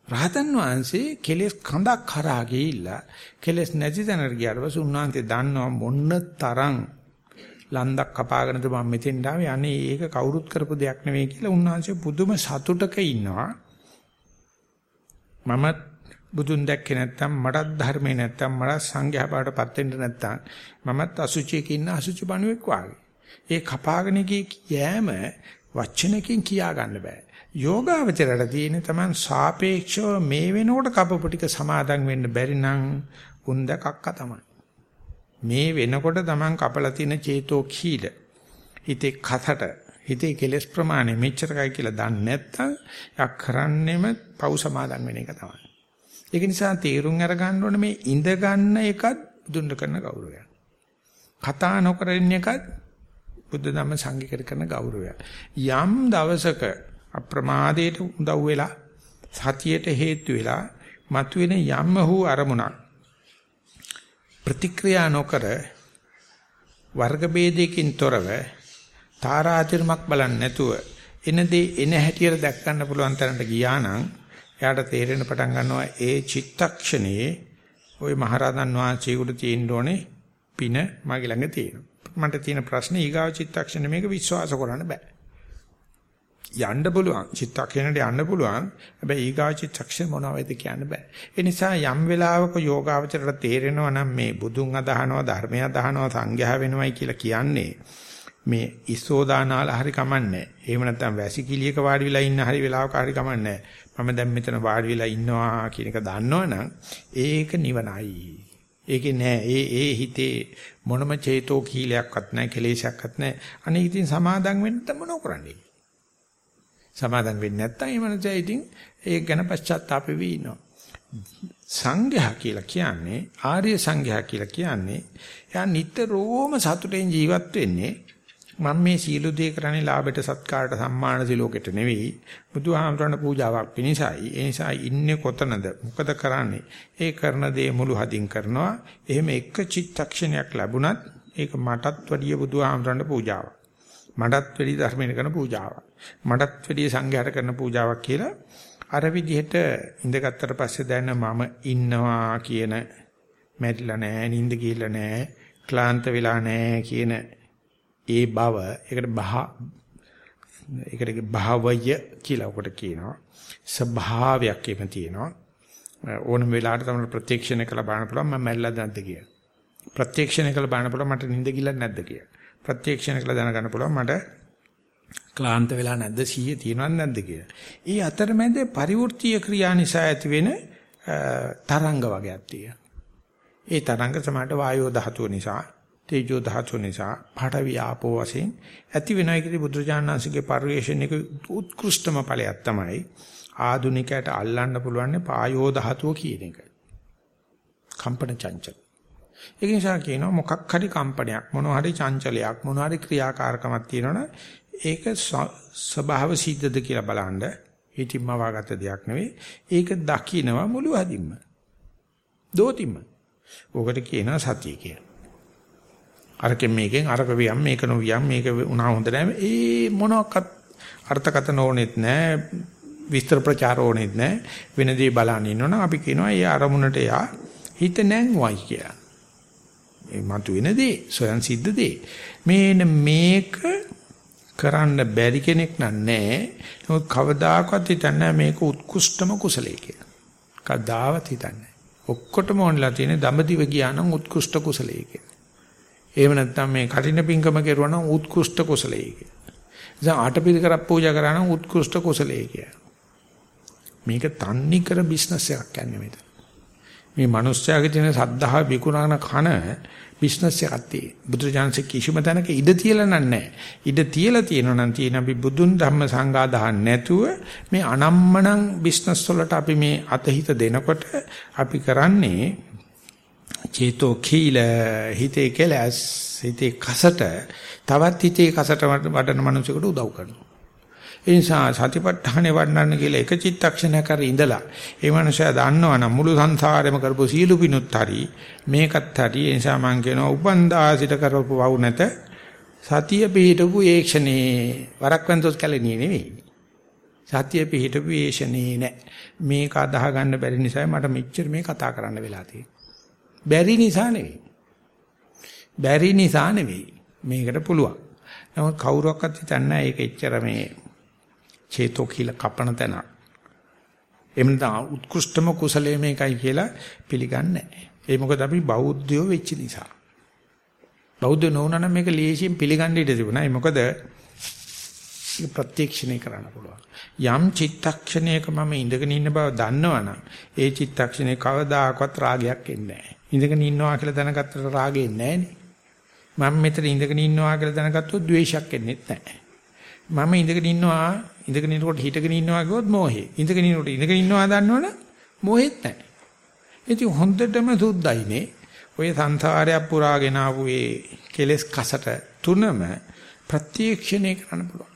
රහතන් වහන්සේ කෙලෙස් කඳක් කරා ගිහිල්ලා කෙලෙස් නැති තැනට ගියාට පස්සේ උන්වහන්සේ දන්නවා මොන්න තරම් ලන්දක් කපාගෙන මම මෙතෙන් ආවේ අනේ ඒක කවුරුත් කරපු දෙයක් නෙවෙයි කියලා උන්වහන්සේ පුදුම සතුටක ඉන්නවා. මම බුදුන් දැක්කේ නැත්තම් මටත් ධර්මේ නැත්තම් මට සංඝයා පාඩපත් වෙන්න නැත්තම් මමත් අසුචියක ඉන්න අසුචි බණුවෙක් වාගේ. ඒ කපාගෙන යෑම වචනකින් කියා ගන්න බෑ. යෝගාවචරයට තියෙන තමන් සාපේක්ෂව මේ වෙනකොට කපපු ටික සමාදන් වෙන්න බැරි නම් උන්ද කක්ක තමයි මේ වෙනකොට Taman කපලා තියෙන චේතෝ කීල හිතේ කතට හිතේ කෙලස් ප්‍රමාණය මෙච්චරයි කියලා දන්නේ නැත්නම් යක් කරන්නෙම පව් සමාදන් වෙන එක තමයි. ඒක නිසා තීරුම් අරගන්න ඕනේ මේ ඉඳ ගන්න එකත් දුන්න කරන ගෞරවය. කතා නොකර ඉන්න එකත් බුද්ධ ධම්ම සංගීකර කරන ගෞරවය. යම් දවසක අප්‍රමාදයට උදව් වෙලා සතියට හේතු වෙලා මතුවෙන යම්ම වූ අරමුණක් ප්‍රතික්‍රියා නොකර වර්ග ભેදයකින් තොරව තාරාතිරමක් බලන්නේ නැතුව එන දේ එන හැටියට දැක් ගන්න පුළුවන් තරමට ගියා නම් එයාට තේරෙන පටන් ගන්නවා ඒ චිත්තක්ෂණයේ ওই මහරහතන් වහන්සේගුට තියෙන්න ඕනේ පින මගේ ළඟ තියෙනවා. මට තියෙන ප්‍රශ්නේ ඊගාව චිත්තක්ෂණ මේක විශ්වාස කරන්න බෑ. යන්න පුළුවන්. චිත්තක්ෂණයට යන්න පුළුවන්. හැබැයි ඊගා චිත්තක්ෂණ මොනවද කියන්න බෑ. ඒ නිසා යම් වෙලාවක යෝගාවචරයට තේරෙනවා නම් මේ බුදුන් අදහනවා ධර්මය අදහනවා සංඝයා වෙනවයි කියලා කියන්නේ මේ ඉසෝදානාල හරි කමන්නේ එහෙම නැත්නම් වැසිකිළියක වාඩි වෙලා ඉන්න හරි වෙලාවක හරි කමන්නේ මම දැන් මෙතන වාඩි වෙලා ඉන්නවා කියන එක දන්නවනම් ඒක නිවනයි. ඒකේ නෑ. ඒ ඒ හිතේ මොනම චේතෝ කීලයක්වත් නෑ කෙලේශයක්වත් නෑ. අනේ ඉතින් සමාදම් වෙන්න මොනෝ කරන්නේ? සමාදන් වෙන්නේ නැත්නම් ඒ මනසයි ඉතින් ඒක ගැන පශ්චාත්තාප වෙවි ඉනවා. සංඝයා කියලා කියන්නේ ආර්ය සංඝයා කියලා කියන්නේ එයා නිතරම සතුටෙන් ජීවත් වෙන්නේ මම මේ සීල දේ කරන්නේ ලාභයට සත්කාරට සම්මාන සිලෝකෙට නෙවෙයි. බුදුහාමරණ පූජාවක් පිණිසයි. ඒ නිසා ඉන්නේ කොතනද? මොකද කරන්නේ? ඒ කරන දේ මුළු හදින් කරනවා. එහෙම එක චිත්තක්ෂණයක් ලැබුණත් ඒක මටත් වැඩිය බුදුහාමරණ පූජාවක්. මටත් වැඩි ධර්මයෙන් කරන පූජාවක්. මටත් වැඩි සංඝයාට කරන පූජාවක් කියලා අර විදිහට ඉඳගත්තට පස්සේ දැන මම ඉන්නවා කියන මැරිලා නැහැ, නිින්ද ගිහලා නැහැ, ක්ලාන්ත වෙලා නැහැ කියන ඒ බව ඒකට බහ ඒකට භාවය කියලා උකට කියනවා. ස්වභාවයක් එම තියෙනවා. ඕනම වෙලාවට තමයි ප්‍රත්‍යක්ෂණය කළ බලන්න පුළුවන් මම මැරිලාද නැද්ද කියලා. ප්‍රත්‍යක්ෂණය කළ බලන්න පුළුවන් මට නිින්ද ගිල්ලක් නැද්ද කියලා. ප්‍රත්‍යක්ෂණය කළ දැනගන්න පුළුවන් මට ක්ලාන්ත වෙලා නැද්ද සීය තියෙනවද නැද්ද කියලා. ඊ අතරමැද පරිවෘත්තීය ක්‍රියා නිසා ඇති වෙන තරංග වගේක් තියෙනවා. ඒ තරංග සමහරට වායෝ ධාතුව නිසා තේජෝ ධාතුව නිසා පාඨවි ආපෝ වශයෙන් ඇති වෙනා එකදී බුදුරජාණන්සේගේ පරිශ්‍රණයක උත්කෘෂ්ඨම ඵලයක් තමයි ආදුනිකයට අල්ලන්න පුළුවන් පායෝ ධාතුව කියන එක. කම්පන චංචල. ඒ නිසා කියනවා මොකක් හරි කම්පනයක් මොනවා හරි චංචලයක් මොනවා හරි ක්‍රියාකාරකමක් තියෙනවනේ ඒක ස්වභාව සිද්ධද කියලා බලන්න හිතින්ම වාගත දෙයක් නෙවෙයි. ඒක දකින්නව මුළු හදින්ම. දෝතිම්ම ඕකට කියනවා සතිය කියලා. අරකින් මේකෙන් අරක වියම් මේක නොවියම් මේක උනා හොඳ නැහැ ඒ මොනක්වත් අර්ථකතන ඕනෙත් නැහැ විස්තර ප්‍රචාර ඕනෙත් නැහැ වෙන දේ බලන්න ඉන්නවනම් අපි කියනවා ඒ අරමුණට යා හිත නැංවයි කියලා. ඒ මතුවෙන දේ සොයන් සිද්ධ දේ. මේන මේක කරන්න බැරි කෙනෙක් නෑ නමුත් කවදාකවත් හිතන්නේ මේක උත්කෘෂ්ඨම කුසලයේ කියලා කවදාවත් හිතන්නේ ඔක්කොටම ඕනලා තියෙන දඹදිව ගියා නම් උත්කෘෂ්ඨ කුසලයේ කියලා එහෙම නැත්නම් මේ කටින පිංකම කෙරුවා නම් උත්කෘෂ්ඨ කුසලයේ කියලා. දැන් ආටපිරිකරක් පූජා කරා නම් උත්කෘෂ්ඨ කුසලයේ කියලා. මේක තන්නේ කර බිස්නස් එකක් යන්නේ මෙතන. මේ මිනිස්යාගේ තියෙන සද්ධාව විකුණන කන බිස්නස් එකක් තියෙයි. බුදුරජාණන්සේ කිසිම තැනක ඉඩ තියලා නැහැ. ඉඩ තියලා තියෙනවා නම් තියෙන අපි බුදුන් ධම්ම සංඝාදහන් නැතුව මේ අනම්මනම් බිස්නස් වලට අපි මේ අතහිත දෙනකොට අපි කරන්නේ චේතෝ කීල හිතේ කෙලස් හිතේ කසට තවත් හිතේ කසට වඩන මනුස්සයෙකුට උදව් කරනවා. ඒ නිසා සතිපට්ඨානේ වඩන්න කියලා එක චිත්තක්ෂණයක් හරි ඉඳලා ඒ මනුස්සයා දන්නවනම් මුළු සංසාරෙම කරපු සීළු පිණුත් හරි මේකත් හරි ඒ නිසා මම කියනවා උපන්දාසිත කරපු වව් නැත සතිය පිහිටපු ඒක්ෂණේ වරක් වෙනතොත් කැලණියේ නෙවෙයි. සතිය පිහිටපු ඒෂණේ නෑ. මේක අදාහ ගන්න බැරි නිසා මට මෙච්චර මේ කතා කරන්න වෙලා තියෙන්නේ. බැරි නිසා නෙවෙයි. බැරි නිසා නෙවෙයි. මේකට පුළුවන්. නමුත් කවුරක්වත් හිතන්නේ ඒක එච්චර මේ චේතෝ කියලා කපන තැන. එහෙම නැත්නම් උත්කෘෂ්ඨම කුසලයේ මේකයි කියලා පිළිගන්නේ නැහැ. ඒ මොකද අපි බෞද්ධයෝ වෙච්ච නිසා. බෞද්ධ නොවුනනම් මේක ලේසියෙන් පිළිගන්න ඉඩ තිබුණා. ඒ මොකද ප්‍රත්‍යක්ෂණය කරන්න පුළුවන්. යම් චිත්තක්ෂණයක මම ඉඳගෙන ඉන්න බව දන්නවනම් ඒ චිත්තක්ෂණේ කවදාකවත් රාගයක් එන්නේ නැහැ. ඉඳගෙන ඉන්නවා කියලා දැනගත්තට රාගෙ නැහැනේ. මම මෙතන ඉඳගෙන ඉන්නවා කියලා දැනගත්තොත් ද්වේෂයක් එන්නේ නැහැ. මම ඉඳගෙන ඉන්නවා ඉඳගෙන ඉනකොට හිටගෙන ඉන්නවා කිව්වොත් මෝහේ. ඉඳගෙන ඉනකොට ඉඳගෙන ඉන්නවා දන්නවනේ මෝහෙත් නැහැ. ඉතින් හොඳටම සුද්ධයිනේ. ඔය සංසාරයක් පුරාගෙන ආපු ඒ කෙලෙස් කසට තුනම ප්‍රත්‍යක්ෂණය කරන්න පුළුවන්.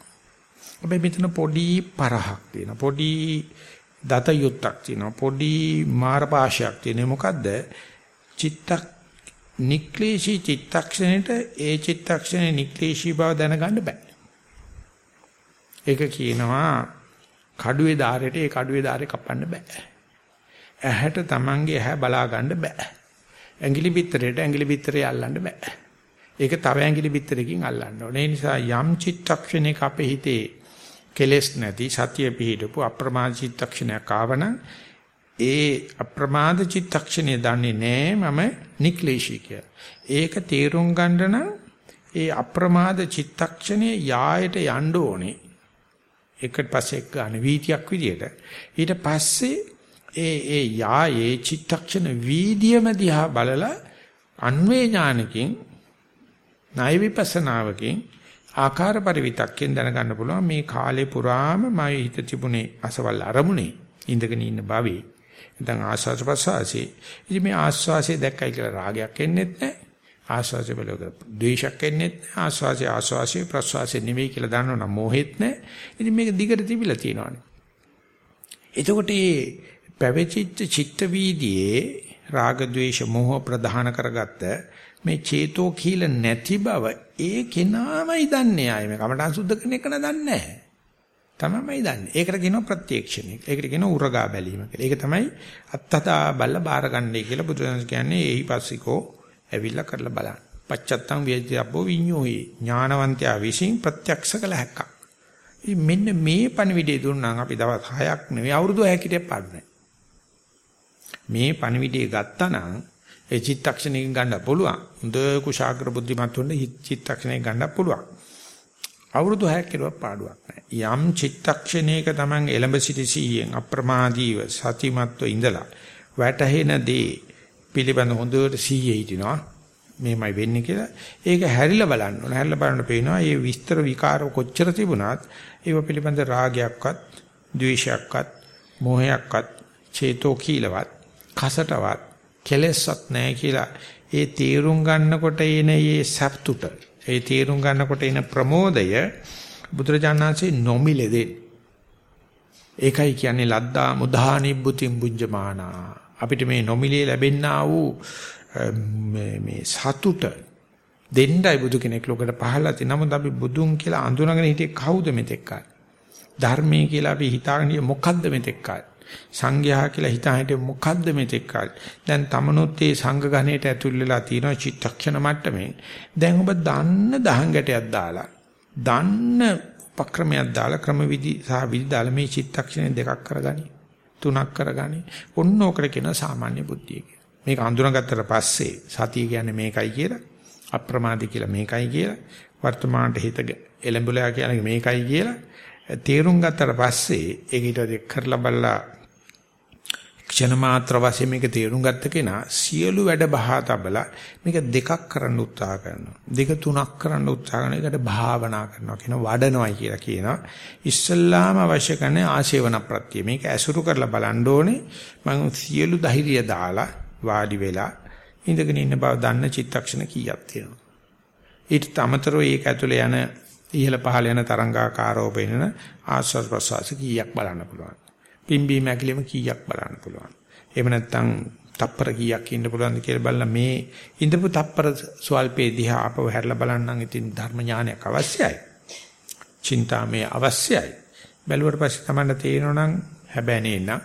හැබැයි මෙතන පොඩි පරහක් තියෙනවා. පොඩි දත යුත්තක් තියෙනවා. පොඩි මාරපාශයක් තියෙනවා. මොකද්ද? චිත්තක් නික්ලේශී චිත්තක්ෂණයට ඒ චිත්තක්ෂණේ නික්ලේශී බව දැනගන්න බෑ. ඒක කියනවා කඩුවේ ධාරයට ඒ කඩුවේ ධාරේ කපන්න බෑ. ඇහැට Tamange ඇහැ බලා ගන්න බෑ. ඇඟිලි පිටරේට ඇඟිලි පිටරේ අල්ලන්න බෑ. ඒක තව ඇඟිලි පිටරකින් අල්ලන්න ඕනේ. ඒ නිසා යම් චිත්තක්ෂණයක අපේ හිතේ කෙලෙස් නැති සතිය පිහිටපු අප්‍රමාද චිත්තක්ෂණයක් ආවනම් ඒ අප්‍රමාද චිත්තක්ෂණය දන්නේ නෑ මම නික්ලේශී කියලා. ඒක තේරුම් ගන්න නම් ඒ අප්‍රමාද චිත්තක්ෂණයේ යායට යන්න ඕනේ. එකට පස්සේ ගන්න වීතියක් විදියට. ඊට පස්සේ ඒ ඒ යායේ චිත්තක්ෂණ වීදියම දිහා බලලා අන්වේ ඥානකින් ණය විපස්සනාවකින් ආකාර පරිවිතක්යෙන් දැනගන්න පුළුවන් මේ කාලේ පුරාම මම හිත තිබුණේ අසවල් අරමුණේ ඉඳගෙන ඉන්න භවයේ නැත්නම් ආස්වාද ප්‍රසවාසී. ඉතින් මේ ආස්වාසිය දැක්කයි කියලා රාගයක් එන්නේත් නැහැ. ආස්වාසිය බලවක ද්වේෂයක් එන්නේත් නැහැ. ආස්වාසිය ආස්වාසිය ප්‍රසවාසී නෙවෙයි කියලා දන්නවනම් මොහෙත් නැහැ. ඉතින් මේක දිගට තිබිලා තියෙනවානේ. එතකොට මේ පැවතිච්ච චිත්ත වීදියේ රාග ද්වේෂ මොහ ප්‍රධාන කරගත්ත මේ චේතෝ කීල නැති බව ඒ කෙනාමයි දන්නේ ආයේ මේ කමඨං සුද්ධ කරන එක නදන්නේ නැහැ. තමයිමයි දන්නේ. ඒකට කියනවා ප්‍රත්‍යක්ෂණය. ඒකට කියනවා උරගා බැලීම කියලා. ඒක තමයි අත්තතා බල්ල බාරගන්නේ කියලා බුදුරජාණන් කියන්නේ එහි පස්සිකෝ ඇවිල්ලා කරලා බලන්න. පච්චත්තං වේද්‍යබ්බෝ විඤ්ඤෝහි ඥානවන්තයා විසින් ප්‍රත්‍යක්ෂ කළ හැක්කක්. මෙන්න මේ පණිවිඩය දුන්නාම අපි දවස් 6ක් නෙවෙයි අවුරුදු 6කට පාඩු නැහැ. මේ පණිවිඩය ගත්තා නම් ඒ චිත්තක්ෂණයෙන් ගන්න පුළුවන්. හොඳ කුශාග්‍ර බුද්ධිමත් වෙන්න චිත්තක්ෂණයෙන් ගන්න පුළුවන්. අවුරුදු 6ක් කෙරුවා පාඩුවක් නැහැ. යම් චිත්තක්ෂණයක Taman එළඹ සිටි සීයෙන් අප්‍රමාදීව සතිමත්ව ඉඳලා වැටහෙන දේ පිළිබඳ හොඳට සීයේ හිටිනවා. මේමයි වෙන්නේ කියලා. ඒක හැරිලා බලන්න ඕන. හැරිලා බලන්න පේනවා මේ විස්තර විකාර කොච්චර තිබුණත් ඒව පිළිබඳ රාගයක්වත්, ද්වේෂයක්වත්, මෝහයක්වත්, චේතෝ කීලවත්, කසටවත් කෙලෙස්වත් නැහැ කියලා ඒ තීරුම් ගන්නකොට එන මේ සප්තුට ඒ තීරුම් ගන්නකොට එන ප්‍රමෝදය බුදුරජාණන්සේ නොමිලේ දෙන්නේ. ඒකයි කියන්නේ ලද්දා මුධා නිබ්බුතින් බුඤ්ජමානා. අපිට මේ නොමිලේ ලැබෙන්නා වූ මේ සතුට දෙන්නයි බුදු කෙනෙක් ලෝකෙට පහළලා තියෙන නමුත් අපි බුදුන් කියලා අඳුනගෙන හිටියේ කවුද මෙතෙක් කාලේ? ධර්මයේ කියලා අපි හිතාගෙන මොකද්ද මෙතෙක් කාලේ? සංඝයා කියලා හිතා හිටියේ මොකද්ද මෙතෙක් කාලේ. දැන් තමනුත් මේ සංඝ ගණයට ඇතුල් වෙලා තියෙනවා චිත්තක්ෂණ මට්ටමේ. දැන් ඔබ දන්න දහං ගැටයක් දාලා දන්න උපක්‍රමයක් දාලා ක්‍රමවිදි සහ විදි දාලා මේ චිත්තක්ෂණ දෙකක් කරගනි. තුනක් කරගනි. ඔන්න ඕකට කියන සාමාන්‍ය බුද්ධිය කියලා. මේක හඳුනාගත්තට පස්සේ සතිය කියන්නේ මේකයි කියලා අප්‍රමාදී කියලා මේකයි කියලා වර්තමානට හිත එළඹුලා කියන්නේ මේකයි කියලා තේරුම් ගත්තට පස්සේ ඒක ඊට කරලා බලලා ක්ෂණ මාත්‍ර වශයෙන් මේක තේරුම් ගත්ත කෙනා සියලු වැඩ බහා තබලා මේක දෙකක් කරන්න උත්සාහ කරනවා. දෙක තුනක් කරන්න උත්සාහ කරන එකට භාවනා කරනවා කියන වඩනවයි කියලා කියනවා. ඉස්සල්ලාම අවශ්‍ය කරන්නේ ආශේවන ප්‍රත්‍ය. මේක ඇසුරු කරලා බලන්න ඕනේ. මම සියලු ධෛර්යය දාලා වාඩි වෙලා ඉඳගෙන ඉන්න බව දන්න චිත්තක්ෂණ කීයක් තියෙනවා. ඊට අමතරව ඒක ඇතුලේ යන ඉහළ පහළ යන තරංගාකාරව පෙනෙන ආස්වාද ප්‍රසවාස කීයක් බලන්න පුළුවන්. පිම්බීම ඇකිලිම කීයක් බලන්න පුළුවන්. එහෙම නැත්නම් තප්පර කීයක් ඉන්න පුළුවන්ද කියලා බලලා මේ ඉඳපු තප්පර ස්වල්පේ දිහා අපව හැරලා බලන්නම් ඉතින් ධර්ම ඥානයක් අවශ්‍යයි. චින්තාමේ අවශ්‍යයි. බැලුවට පස්සේ තමයි තේරෙනවනම් හැබැයි නේන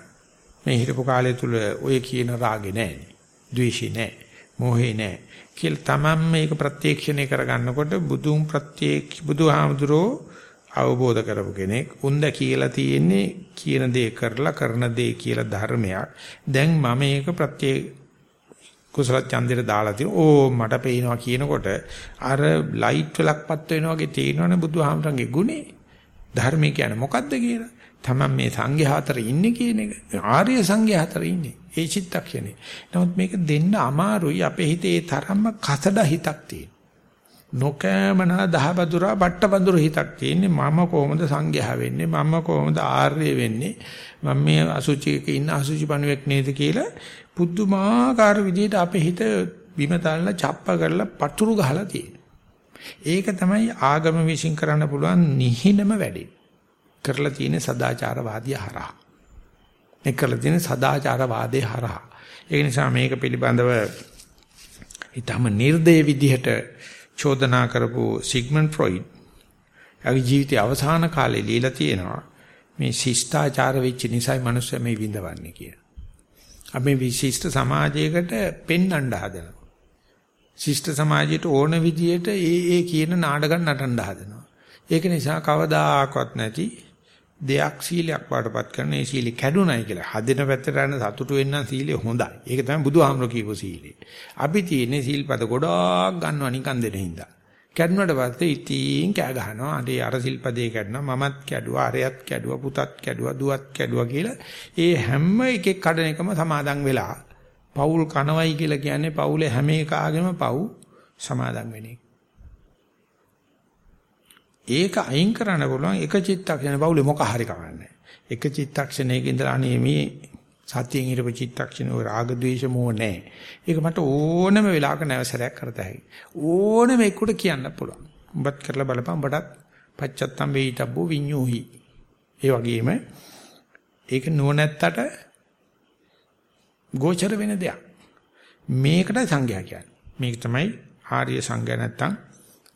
මේ හිටපු කාලය තුල ඔය කියන රාගේ නැහැ. ද්වේෂේ නැහැ. මෝහේ නැහැ. කියලා තමන් මේක ප්‍රත්‍යක්ෂණය කරගන්නකොට බුදුන් ප්‍රත්‍යක්ෂ බුදුහාමුදුරෝ අවබෝධ කරපු කෙනෙක් උන්ද කියලා තියෙන්නේ කියන දේ කරලා කරන දේ කියලා ධර්මයක්. දැන් මම මේක ප්‍රත්‍ය කුසල ඡන්දෙට දාලා තියෙන ඕ මට පේනවා කියනකොට අර ලයිට් වලක්පත් වෙනවා වගේ තේරෙනවනේ බුදුහාමරංගේ ගුණේ. ධර්මය කියන්නේ මොකද්ද කියලා. තමන් මේ සංඝයා අතර ඉන්නේ කියන එක. ආර්ය සංඝයා අතර ඉන්නේ. ඒ චිත්තක්ෂණේ. නමුත් මේක දෙන්න අමාරුයි අපේ හිතේ තරම්ම කසඩ හිතක් තියෙන. නොකෑමනා දහබදුරා බට්ටබඳුර හිතක් තියෙන්නේ මම කොහොමද සංඝයා වෙන්නේ මම කොහොමද ආර්ය වෙන්නේ මම මේ අසුචියක ඉන්න අසුචි පණුවෙක් නේද කියලා පුදුමාකාර විදිහට අපේ හිත බිම තල්ලා චප්ප කරලා පතුරු ගහලා තියෙනවා. ඒක තමයි ආගම විශ්ින් කරන්න පුළුවන් නිහිනම වැඩේ. කරලා තියෙන සදාචාරවාදී හරහා. මේ කරලා තියෙන සදාචාරවාදේ හරහා. ඒ නිසා මේක පිළිබඳව ඊටම නිර්දය විදිහට චෝදනා කරපු සිග්මන්ඩ් ෆ්‍රොයිඩ් එයාගේ ජීවිතයේ අවසාන කාලේ লীලා තියෙනවා මේ ශිෂ්ටාචාර වෙච්ච නිසායි මිනිස්සු මේ විඳවන්නේ කියලා. අපි මේ විශිෂ්ට සමාජයකට පෙන්වන්න හදනවා. ශිෂ්ට සමාජයට ඕන විදියට ඒ ඒ කියන නාටකම් නටන්න හදනවා. ඒක නිසා කවදාකවත් නැති දෙයක් සීලයක් වඩපත් කරන ඒ සීලෙ කැඩුනයි කියලා. හදෙන පැත්තට යන සතුටු වෙන්න සීලය හොඳයි. ඒක තමයි බුදුහාමර කියපු සීලය. අපි තියෙන්නේ සීල්පද ගොඩාක් ගන්නවා නිකන් දෙන හින්දා. කැඩුනට පස්සේ ඉතින් කෑ ගහනවා. අනේ අර සිල්පදේ කැඩුනා මමත් කැඩුවා අරයත් කැඩුවා පුතත් කැඩුවා දුවත් කැඩුවා කියලා. ඒ හැම එකෙක් කඩන එකම සමාදන් වෙලා පවුල් කනවයි කියලා කියන්නේ පවුලේ හැම එකාගෙම පව් සමාදන් වෙන එක. ඒක අයින් කරන්න පුළුවන් එක චිත්තක්ෂණ බවුලේ මොක හරි කවන්නේ. එක චිත්තක්ෂණයක ඉඳලා අනේ මේ සතියෙන් ඉරපු චිත්තක්ෂණ ඔය රාග ద్వේෂ මොහ නැහැ. ඒක මට ඕනම වෙලාවක නැවසරයක් කරත හැකියි. ඕනම එක්කට කියන්න පුළුවන්. උඹත් කරලා බලපන් උඹටත් පච්චත්තම් වේිතබ්බෝ විඤ්ඤෝහි. ඒ වගේම ඒක නුවණැත්තට ගෝචර වෙන දෙයක්. මේකට සංඥා කියන්නේ. මේක තමයි ආර්ය සංඝයා නැත්තම්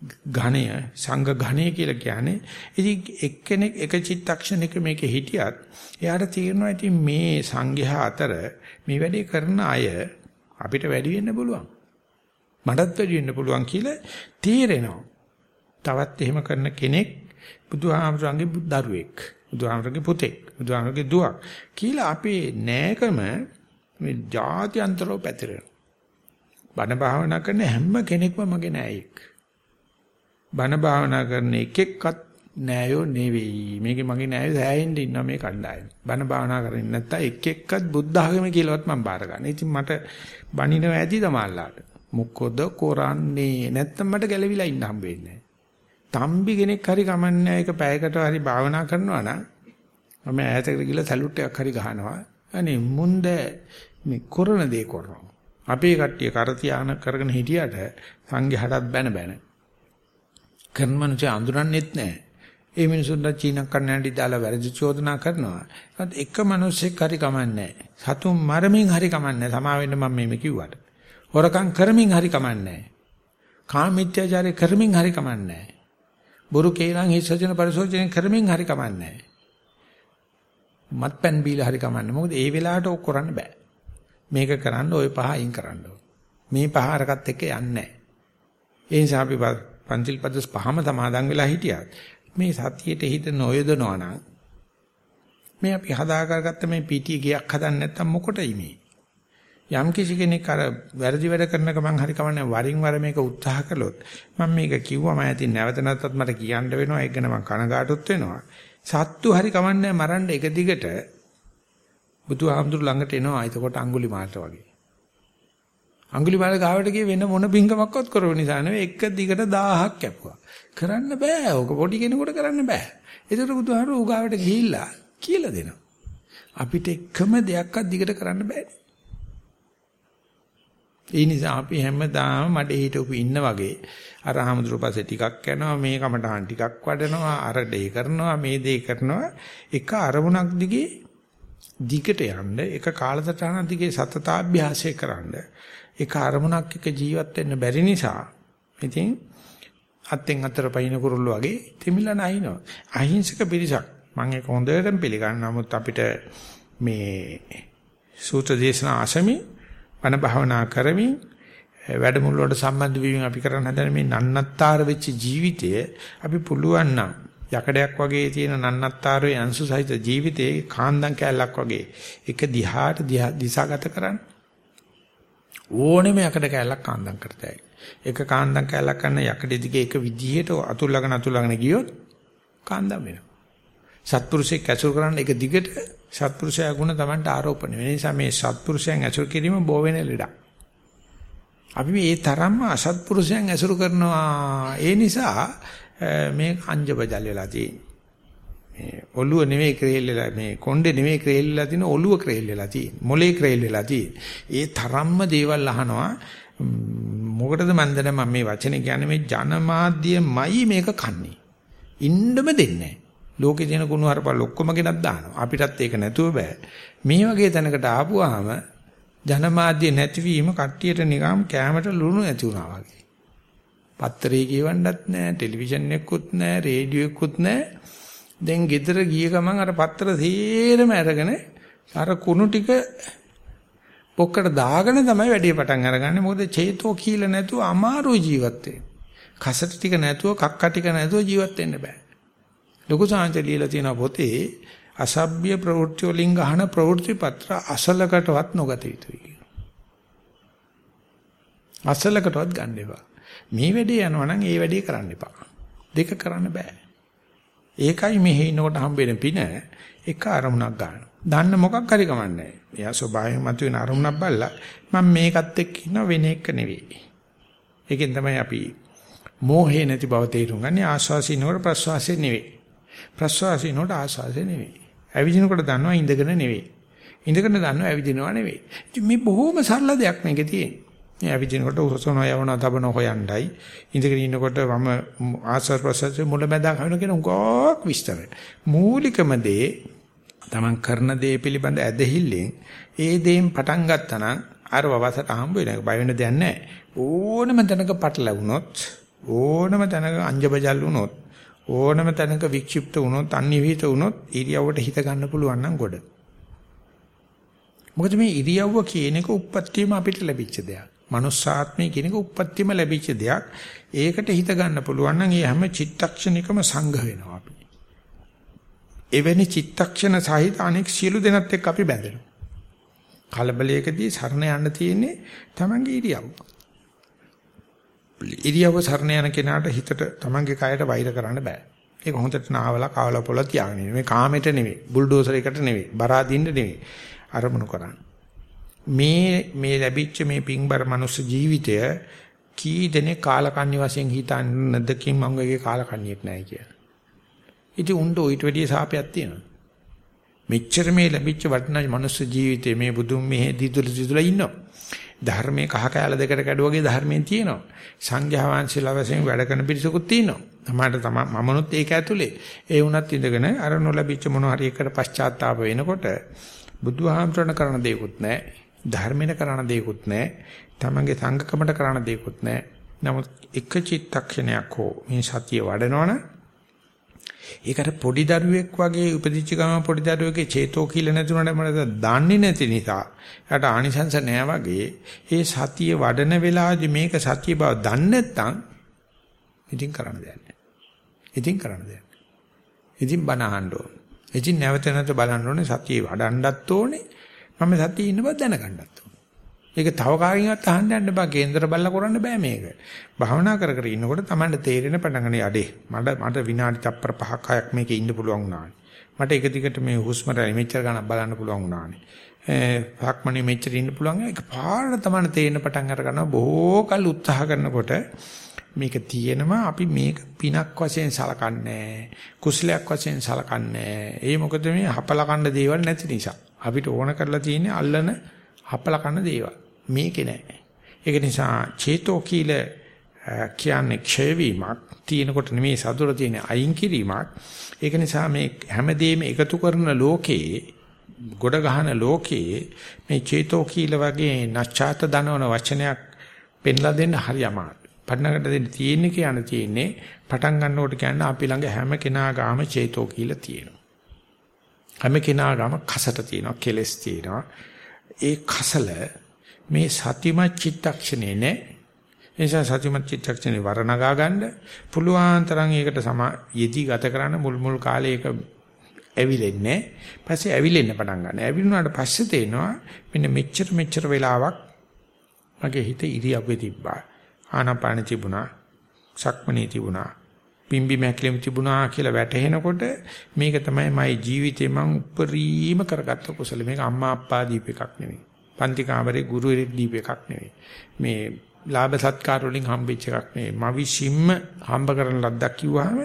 ඝණය සංඝ ඝණය කියලා කියන්නේ. ඉතින් එක්කෙනෙක් එක චිත්තක්ෂණයක මේක හිටියත් එයාට තේරෙනවා ඉතින් මේ සංඝයා අතර මේ වැඩේ කරන අය අපිට වැඩි වෙන්න පුළුවන්. මටත් වැඩි වෙන්න පුළුවන් කියලා තේරෙනවා. තවත් එහෙම කරන කෙනෙක් බුදුහාමරංගේ දරුවෙක්, බුදුහාමරගේ පුතෙක්, බුදුහාමරගේ දුවක් කියලා අපේ නෑකම මේ ಜಾති අන්තරව පැතිරෙනවා. බණ භාවනා කරන හැම කෙනෙක්ම මගේ නෑයෙක්. බණ භාවනා කරන එකෙක්වත් නෑයෝ නෙවෙයි. මේකේ මගේ නෑයෝ සෑහෙන්න ඉන්නවා මේ කණ්ඩායම. බණ භාවනා කරන්නේ නැත්තම් එක එක්කත් බුද්ධ ආගම කියලාවත් මම බාර ගන්න. ඉතින් මට බණිනව ඇති තමයිලාට. මොකද කරන්නේ නැත්තම් මට ගැලවිලා ඉන්න හම්බ වෙන්නේ තම්බි කෙනෙක් හරි කමන්නේ ඒක පැයකට හරි භාවනා කරනවා නම් මම ඈතකට ගිහලා සැලුට් එකක් හරි ගහනවා. අනේ මුන්ද මේ කරන දේ කරනවා. අපේ කට්ටිය කර තියාන කරගෙන හිටියට සංඝයාටත් බැන බැන. කරන මනුස්සය අඳුරන්නේත් නැහැ. ඒ මිනිසුන්ට චීන කන්නඩි දාලා වැරදි චෝදනා කරනවා. ඒත් එක මිනිස්සෙක් හරි කමන්නේ සතුන් මරමින් හරි කමන්නේ සමා වෙන්න මම මේ කිව්වට. හොරකම් කරමින් හරි කමන්නේ කාමීත්‍යචාරය කරමින් හරි කමන්නේ බොරු කේලම් හිස්සජන පරිසෝචන කරමින් හරි කමන්නේ මත්පැන් බීලා හරි කමන්නේ. මොකද ඒ වෙලාවට ඔක් කරන්න බෑ. මේක කරන්න ওই පහ අයින් කරන්න මේ පහ අරකට එක්ක යන්නේ නැහැ. ඒ නිසා අපි පන්තිල් පදස් පහම සමාදන් වෙලා හිටියත් මේ සතියේට හිත නොයදනවා නම් මේ අපි හදාගත්ත මේ පිටිය ගියක් හදන්න නැත්තම් මොකටයි මේ යම් කිසි කෙනෙක් අර වැරදි වැඩ කරන ගමන් හරි කමන්නේ වරින් වර මේක උත්සාහ කළොත් මම මේක කිව්වම ඇති නැවත නැවතත් මට කියන්න වෙනවා. ඒක ගැන මම කනගාටුත් වෙනවා. සත්තු හරි කමන්නේ මරන්න එක දිගට බුදුහාමුදුරු ළඟට එනවා. එතකොට අඟුලි මාල්ට වගේ. අඟුලිමාල ගාවට ගියේ වෙන මොන බින්ගමක්වත් කරව නිසා නෙවෙයි එක දිගට 1000ක් කැපුවා. කරන්න බෑ. ඕක පොඩි කෙනෙකුට කරන්න බෑ. ඒතර බුදුහාරු උගාවට ගිහිල්ලා කියලා දෙනවා. අපිට එකම දෙයක්වත් දිගට කරන්න බෑ. ඒ නිසා අපි හැමදාම මඩේ හිටවපු ඉන්න වගේ අර හමුදුරු පස්සේ ටිකක් යනවා මේ කමටහන් ටිකක් වඩනවා අර දෙය කරනවා මේ දෙය කරනවා එක අරමුණක් දිගේ දිගට යන්න එක කාලසටහනක් දිගේ සතතාභ්‍යාසය කරන්න ඒක අරමුණක් එක ජීවත් වෙන්න බැරි නිසා ඉතින් අත්ෙන් අතර පයින් කුරුල්ල වගේ තෙමිලා නැහිනවා. අහිංසක පිරිසක්. මම ඒක හොඳටම පිළිගන්න. නමුත් අපිට මේ සූත්‍ර දේශනා අසමි වන භාවනා කරමින් වැඩමුළු වලට සම්බන්ධ වීම අපි කරන්න හදන මේ නන්නත්තර වෙච්ච ජීවිතය අපි පුළුවන් නම් යකඩයක් වගේ තියෙන නන්නත්තරේ අංශු සහිත ජීවිතේ කාන්දම් කැලක් වගේ එක දිහාට දිශාගත කරන්න ඕනෙම යකඩ කැලක් කාන්දම් කරතයි. එක කාන්දම් කැලක් කරන යකඩ දිගේ එක විදිහට අතුල්ලාගෙන අතුල්ලාගෙන ගියොත් කාන්දම් වෙනවා. සත්පුරුෂයෙක් ඇසුරු කරන්න එක දිගට සත්පුරුෂයා ගුණ Tamanට ආරෝපණය වෙන නිසා මේ සත්පුරුෂයන් ඇසුරු කිරීම බෝ වෙන ලෙඩක්. අපි මේ තරම්ම අසත්පුරුෂයන් ඇසුරු කරනවා. ඒ නිසා මේ අංජබජල් වෙලා තියෙන්නේ. මේ ඔළුව නෙමෙයි ක්‍රේල් වෙලා මේ කොණ්ඩේ නෙමෙයි ක්‍රේල් වෙලා තියෙන ඔළුව ක්‍රේල් වෙලා තියෙන්නේ. මොලේ ක්‍රේල් වෙලා තියෙන්නේ. ඒ තරම්ම දේවල් අහනවා. මොකටද මන් දන්නේ මම මේ වචනේ කියන්නේ මේ ජනමාධ්‍යමයි මේක කන්නේ. ඉන්නම දෙන්නේ නැහැ. ලෝකේ තියෙන කුණු හරපල් ඔක්කොම ගෙනත් දානවා. අපිටත් ඒක නැතුව බෑ. මේ වගේ තැනකට ආපුවාම ජනමාධ්‍ය නැතිවීම කට්ටියට නිකම් කැමරට ලුණු නැති වුණා වගේ. පත්තරේ කියවන්නත් නැහැ, ටෙලිවිෂන් එකකුත් නැහැ, රේඩියෝ එකකුත් නැහැ. දැන් ගෙදර ගිය ගමන් අර පත්‍ර සේරම අරගෙන අර කුණු ටික පොක්කට දාගෙන තමයි වැඩේ පටන් අරගන්නේ. මොකද චේතෝ කීල නැතුව අමාරු ජීවත් වෙන්න. කසට ටික නැතුව කක්ක ටික නැතුව ජීවත් වෙන්න බෑ. ලොකු සාංශ ලියලා තියෙන පොතේ අසභ්‍ය ප්‍රවෘත්ති වලින් ගහන ප්‍රවෘත්ති පත්‍ර අසලකටවත් නොගත යුතුයි. අසලකටවත් ගන්න එපා. මේ වැඩේ යනවා නම් ඒ වැඩේ කරන්න එපා. දෙක කරන්න බෑ. ඒකයි මෙහි ඉන්නකොට හම්බෙන පින එක අරමුණක් ගන්න. දන්න මොකක් හරි කමන්නේ. එයා ස්වභාවයෙන් මතුවෙන අරමුණක් බල්ලා මම මේකත් එක්ක ඉන්න වෙන එක නෙවෙයි. ඒකෙන් තමයි අපි මෝහේ නැති බව තේරුම් ගන්නේ ආස්වාසිනෝර ප්‍රස්වාසය නෙවෙයි. ප්‍රස්වාසිනෝට ආස්වාසය නෙවෙයි. ඇවිදිනකොට දන්නවා ඉඳගෙන නෙවෙයි. ඉඳගෙන දන්නවා ඇවිදිනවා නෙවෙයි. මේ බොහොම සරල දෙයක් මේකේ තියෙන්නේ. මේ ඇවිදිනකොට උසසන යවන තබන හොයණ්ඩයි ඉඳගෙන ඉන්නකොට වම ආශ්වාස ප්‍රශ්වාසයේ මුල බැඳා කවන කියන උගක් විස්තර. මූලිකම දේ තමන් කරන දේ පිළිබඳ ඇදහිල්ලෙන් ඒ දේෙන් පටන් ගත්තා නම් අර වවසට හම්බ වෙන බය වෙන දෙයක් නැහැ. ඕනම තැනක පටලැවුනොත් ඕනම තැනක අංජබජල් වුණොත් ඕනම තැනක වික්ෂිප්ත වුණොත් අනිවිත වුණොත් ඉරියව්වට හිත ගන්න පුළුවන් නම් ගොඩ. මොකද මේ ඉරියව්ව කියන එක උප්පත්තියම අපිට ලැබිච්ච දෙයක්. Manussාත්මය කියන එක උප්පත්තියම ලැබිච්ච දෙයක්. ඒකට හිත ගන්න පුළුවන් නම් ඒ හැම චිත්තක්ෂණිකම සංඝ වෙනවා අපි. එවැනි චිත්තක්ෂණ සහිත අනෙක් සියලු දෙනත් එක්ක අපි බැඳෙනවා. කලබලයකදී සරණ යන්න තියෙන්නේ Tamange ඉරියව්ව. ඉරියව්ව සරණ යන කෙනාට හිතට තමන්ගේ කයට වෛර කරන්න බෑ. ඒක හොඳට නාවලා කවලා පොළ තියාගෙන ඉන්නේ. මේ කාමෙට නෙවෙයි, බුල්ඩෝසරයකට නෙවෙයි, බරාදින්න නෙවෙයි. අරමුණු කරන්න. මේ මේ ලැබිච්ච මේ පිංබර මනුස්ස ජීවිතය කී දෙනෙක් කාලකන්ණි වශයෙන් හිතන්නේ නැදකින් මම වගේ කාලකන්ණියෙක් නැහැ කියලා. ඉතින් උන්ට ඊට වැඩිය සාපයක් තියෙනවා. මෙච්චර මේ ලැබිච්ච වටිනා මනුස්ස ජීවිතේ මේ බුදුන් මෙහෙ දිදුල දිදුල ඉන්නවා. ධර්මයේ කහ කැල දෙකට කැඩුවගේ ධර්මයෙන් තියෙනවා. සංඝයා වහන්සේලා වශයෙන් වැඩ කරන පිරිසකුත් තියෙනවා. තමයි තම මමනොත් ඒක ඇතුලේ. ඒ වුණත් ඉඳගෙන අර නොලැබිච්ච මොන හරි එකට පශ්චාත්තාප වෙනකොට බුදුහාමරණ කරන දේකුත් නැහැ. ධර්මෙන කරන දේකුත් නැහැ. තමන්ගේ සංඝකමට කරන දේකුත් නැහැ. නමුත් එක චිත්තක්ෂණයක් හෝ මේ සතිය වඩනවනේ ඒකට පොඩි දරුවෙක් වගේ උපදිච්ච ගම පොඩි දරුවෙක්ගේ චේතෝ කියලා නැතුණට මට දන්නේ නැති නිසා එයාට ආනිසංස නෑ වගේ ඒ සතිය වඩන වෙලාවේදී මේක සතිය බව දන්නේ නැත්නම් ඉතින් කරන්න දෙයක් නෑ. ඉතින් කරන්න දෙයක් නෑ. ඉතින් බන අහන්න ඕන. ඉතින් නැවත නැවත බලන්න ඕනේ සතිය වඩන්නත් ඕනේ. මම සතියේ ඉන්න බව දැනගන්නත් ඒක තව කාගෙන්වත් අහන්න යන්න බෑ. කේන්දර බල්ලා කරන්න බෑ මේක. භාවනා කර කර ඉන්නකොට Tamanට තේරෙන පටන්ගනේ අඩේ. මට මට විනාඩි තප්පර 5ක් 6ක් මේකේ ඉන්න පුළුවන් වුණානේ. මට එක දිගට මේ හුස්ම රැලි මෙච්චර ගණන් බලන්න පුළුවන් වුණානේ. ඒ ෆක්මණේ මෙච්චර ඉන්න පුළුවන්. ඒක පාරට Tamanට තේරෙන පටන් අර ගන්නවා. බොහෝ කල් උත්සාහ කරනකොට මේක තියෙනවා අපි මේක පිනක් වශයෙන් සලකන්නේ කුසලයක් වශයෙන් සලකන්නේ ඒ මොකද මේ හපල කන්න දේවල් නැති නිසා අපිට ඕන කරලා තියෙන්නේ අල්ලන හපල කන්න දේවල් මේකේ නෑ. ඒක නිසා චේතෝ කීල කියන්නේ ක්ෂය වීමක් තියෙනකොට නෙමේ සතුට තියෙන අයින් කිරීමක්. ඒක නිසා මේ හැමදේම එකතු කරන ලෝකේ ගොඩ ගහන ලෝකේ මේ චේතෝ කීල වගේ නැචාත දනවන වචනයක් පෙන්ලා දෙන්න හරි අමාරුයි. පටනකට දෙන්න තියෙන්නේ කියන තියෙන්නේ පටන් ගන්නකොට කියන්නේ අපි ළඟ හැම කෙනා ගාම චේතෝ කීල තියෙනවා. හැම කෙනා ගාම කසට තියෙනවා, කෙලස් තියෙනවා. ඒ කසල මේ සතිමත් චිත්තක්ෂණේ නේ නිසා සතිමත් චිත්තක්ෂණේ වරණගා ගන්න පුළුවන් තරම් ඒකට සම යෙදි ගත කරන්න මුල් මුල් කාලේ ඒක ඇවිලෙන්නේ පස්සේ ඇවිලෙන්න පටන් ගන්න. ඇවිලුණාට පස්සේ තේනවා මෙන්න මෙච්චර මෙච්චර වෙලාවක් මගේ හිත ඉරියව්වේ තිබ්බා. ආනාපාන තිබුණා. සක්මණේ තිබුණා. පිම්බි මැක්ලෙම තිබුණා කියලා වැටහෙනකොට මේක තමයි මගේ ජීවිතේ මම උපරිම කරගත්ත කුසල. මේක අම්මා අප්පා දීප එකක් නෙවෙයි. පන්ති කාමරේ ගුරුවරයෙක් දීප එකක් නෙවෙයි. මේ ලාභ සත්කාර වලින් හම්බෙච්ච එකක් නෙවෙයි. මම විශ්ින්ම හම්බ කරන ලද්දක් කිව්වහම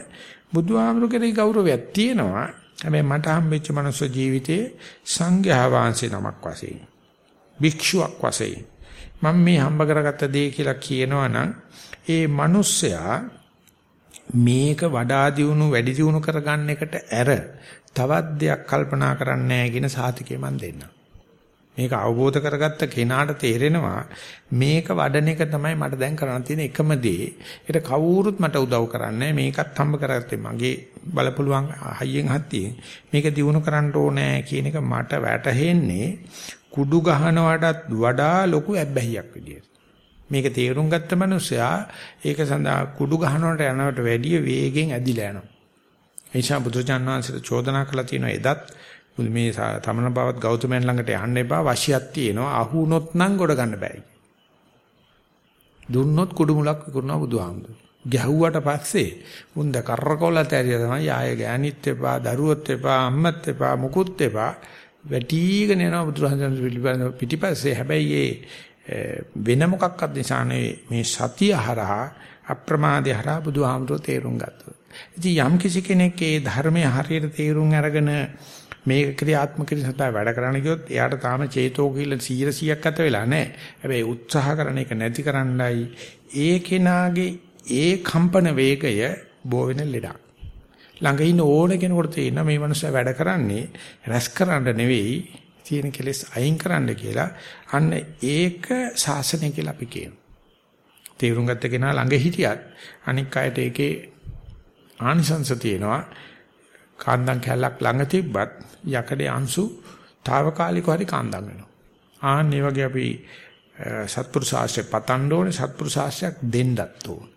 බුදුහාමුදුරු කෙරෙහි ගෞරවයක් තියෙනවා. හැබැයි මට හම්බෙච්ච මනුස්ස ජීවිතයේ සංඝයා වහන්සේ නමක් වශයෙන් භික්ෂුවක් වශයෙන් මම මේ හම්බ කරගත්ත දේ කියලා කියනවනම් ඒ මිනිස්සයා මේක වඩා දියුණු වැඩි දියුණු කරගන්න එකට ඇර තවත් දෙයක් කල්පනා කරන්නේ නැහැ කියන සාතිකය මම දෙන්නම්. මේක අවබෝධ කරගත්ත කෙනාට තේරෙනවා මේක වඩන එක තමයි මට දැන් කරන්න තියෙන එකම දේ. ඒක කවුරුත් මට උදව් කරන්නේ මේකත් හම්බ කරගත්තේ මගේ බලපුලුවන් හයියෙන් හත්තියෙන් මේක දිනු කරන්න ඕනේ කියන එක මට වැටහෙන්නේ කුඩු ගහනවටත් වඩා ලොකු ඇබ්බැහියක් විදියට. මේක තේරුම් ගත්ත මනුස්සයා ඒක සඳහා කුඩු ගහනවට යනවට වැඩිය වේගෙන් ඇදිලා යනවා. ඒ නිසා බුදුචාන් වහන්සේට චෝදනා කළා තියෙනවා එදත් මේ තමන බවත් ගෞතමයන් ළඟට යන්න එපා වශියක් තියෙනවා අහු වුණොත් නම් ගොඩ ගන්න බෑ. දුන්නොත් කුඩු මුලක් විකුණනවා බුදුහාමුදුරු ගැහුවට පස්සේ මුන්ද කරකවලා තැරිය තමයි ආය ගෑනිත් එපා දරුවොත් එපා අම්මත් එපා මුකුත් එපා. වැටිගෙන යනවා බුදුහාමුදුරු පිටිපස්සේ හැබැයි ඒ වෙන මොකක්වත් නිසා මේ සතිය හරහා අප්‍රමාදය හරහා බුදුහාමුදුරු තේරුම් ගත්තා. ඉතින් යම් කිසි කෙනෙක් ඒ ධර්මයේ හරියට තේරුම් අරගෙන මේක ක්‍රියාත්මක සතා වැඩ කරන්න ගියොත් එයාට තාම චේතෝ කියලා 100ක් අත වෙලා නැහැ. හැබැයි උත්සාහ කරන එක නැති කරන්නයි ඒ කෙනාගේ ඒ කම්පන වේගය බෝ වෙන ලෙඩක්. ළඟ ඉන්න ඕන කෙනෙකුට තේින්න මේ මනුස්සයා වැඩ කරන්නේ රැස් කරන්න නෙවෙයි තියෙන කෙලෙස් අයින් කරන්න කියලා. අන්න ඒක සාසනය කියලා අපි කියනවා. තේරුම් ගත්ත කෙනා ළඟ හිටියත් අනික් අයට ඒකේ ආනිසංස තියෙනවා. කාන්දම් කැලක් ළඟ තිබ්බත් යකඩේ අංශු తాවකාලිකව හරි කාන්දම් වෙනවා. ආන් මේ වගේ අපි සත්පුරුෂ ආශ්‍රය පතන්න ඕනේ සත්පුරුෂ ආශ්‍රයක් දෙන්නත් ඕනේ.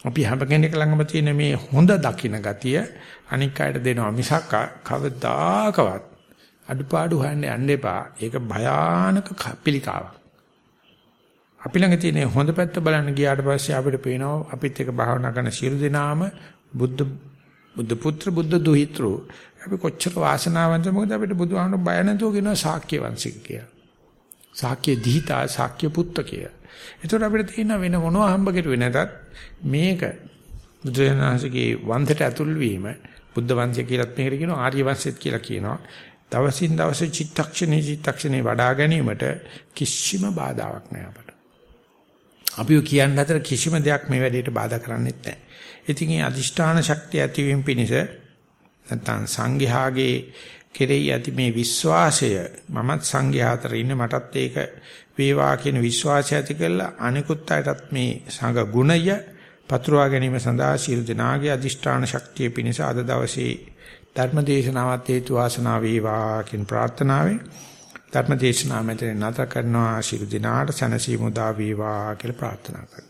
අපි හැම කෙනෙක් ළඟම තියෙන මේ හොඳ දකින්න ගතිය අනික් අයට දෙනවා මිසක් කවදාකවත් අඩුපාඩු හොයන්න යන්න එපා. ඒක භයානක පිළිකාවක්. අපි ළඟ තියෙන හොඳ පැත්ත බලන්න ගියාට පස්සේ අපිට පේනවා අපිත් එක භාවනා කරන සියලු දෙනාම බුද්ධ බුද්ධ පුත්‍ර බුද්ධ දුහිතෘ අපි කොච්චර වාසනාවන්ත මොකද අපිට බුදුහාමුදුරු බය නැතුව කියනවා ශාක්‍ය වංශික කියලා. ශාක්‍ය දීතා ශාක්‍ය පුත්ත කියලා. ඒතකොට අපිට තියෙන වෙන මොනවා හම්බ කෙරුවේ නැතත් මේක බුදුරජාණන්සේගේ වංශයට ඇතුල් වීම බුද්ධ වංශය කියලාත් මේකට කියනවා ආර්ය වංශයත් කියලා කියනවා. දවසින් දවස චිත්තක්ෂණේ චිත්තක්ෂණේ වඩා ගැනීමට කිසිම බාධාවක් නැහැ අපට. අපි කියන්න හතර කිසිම දෙයක් මේ වැඩේට බාධා කරන්නේත් නැහැ. ඉතින් මේ අදිෂ්ඨාන ශක්තිය ඇතිවීම පිණිස නැත්නම් සංඝයාගේ කෙරෙහි ඇති මේ විශ්වාසය මමත් සංඝයා අතර ඉන්නේ මටත් ඒක වේවා කියන විශ්වාසය ඇති කරලා අනිකුත් අයටත් මේ සංඝ ගුණය පතුරවා ගැනීම සඳහා සියලු දෙනාගේ අදිෂ්ඨාන ශක්තිය පිණිස අද දවසේ ධර්ම දේශනාවත් හේතු වාසනා වේවා කියන ප්‍රාර්ථනාවෙන් ධර්ම දේශනාව මෙතන නැත කරනවා. සියලු දෙනාට සනසීමු දා වේවා කියලා ප්‍රාර්ථනා කරනවා.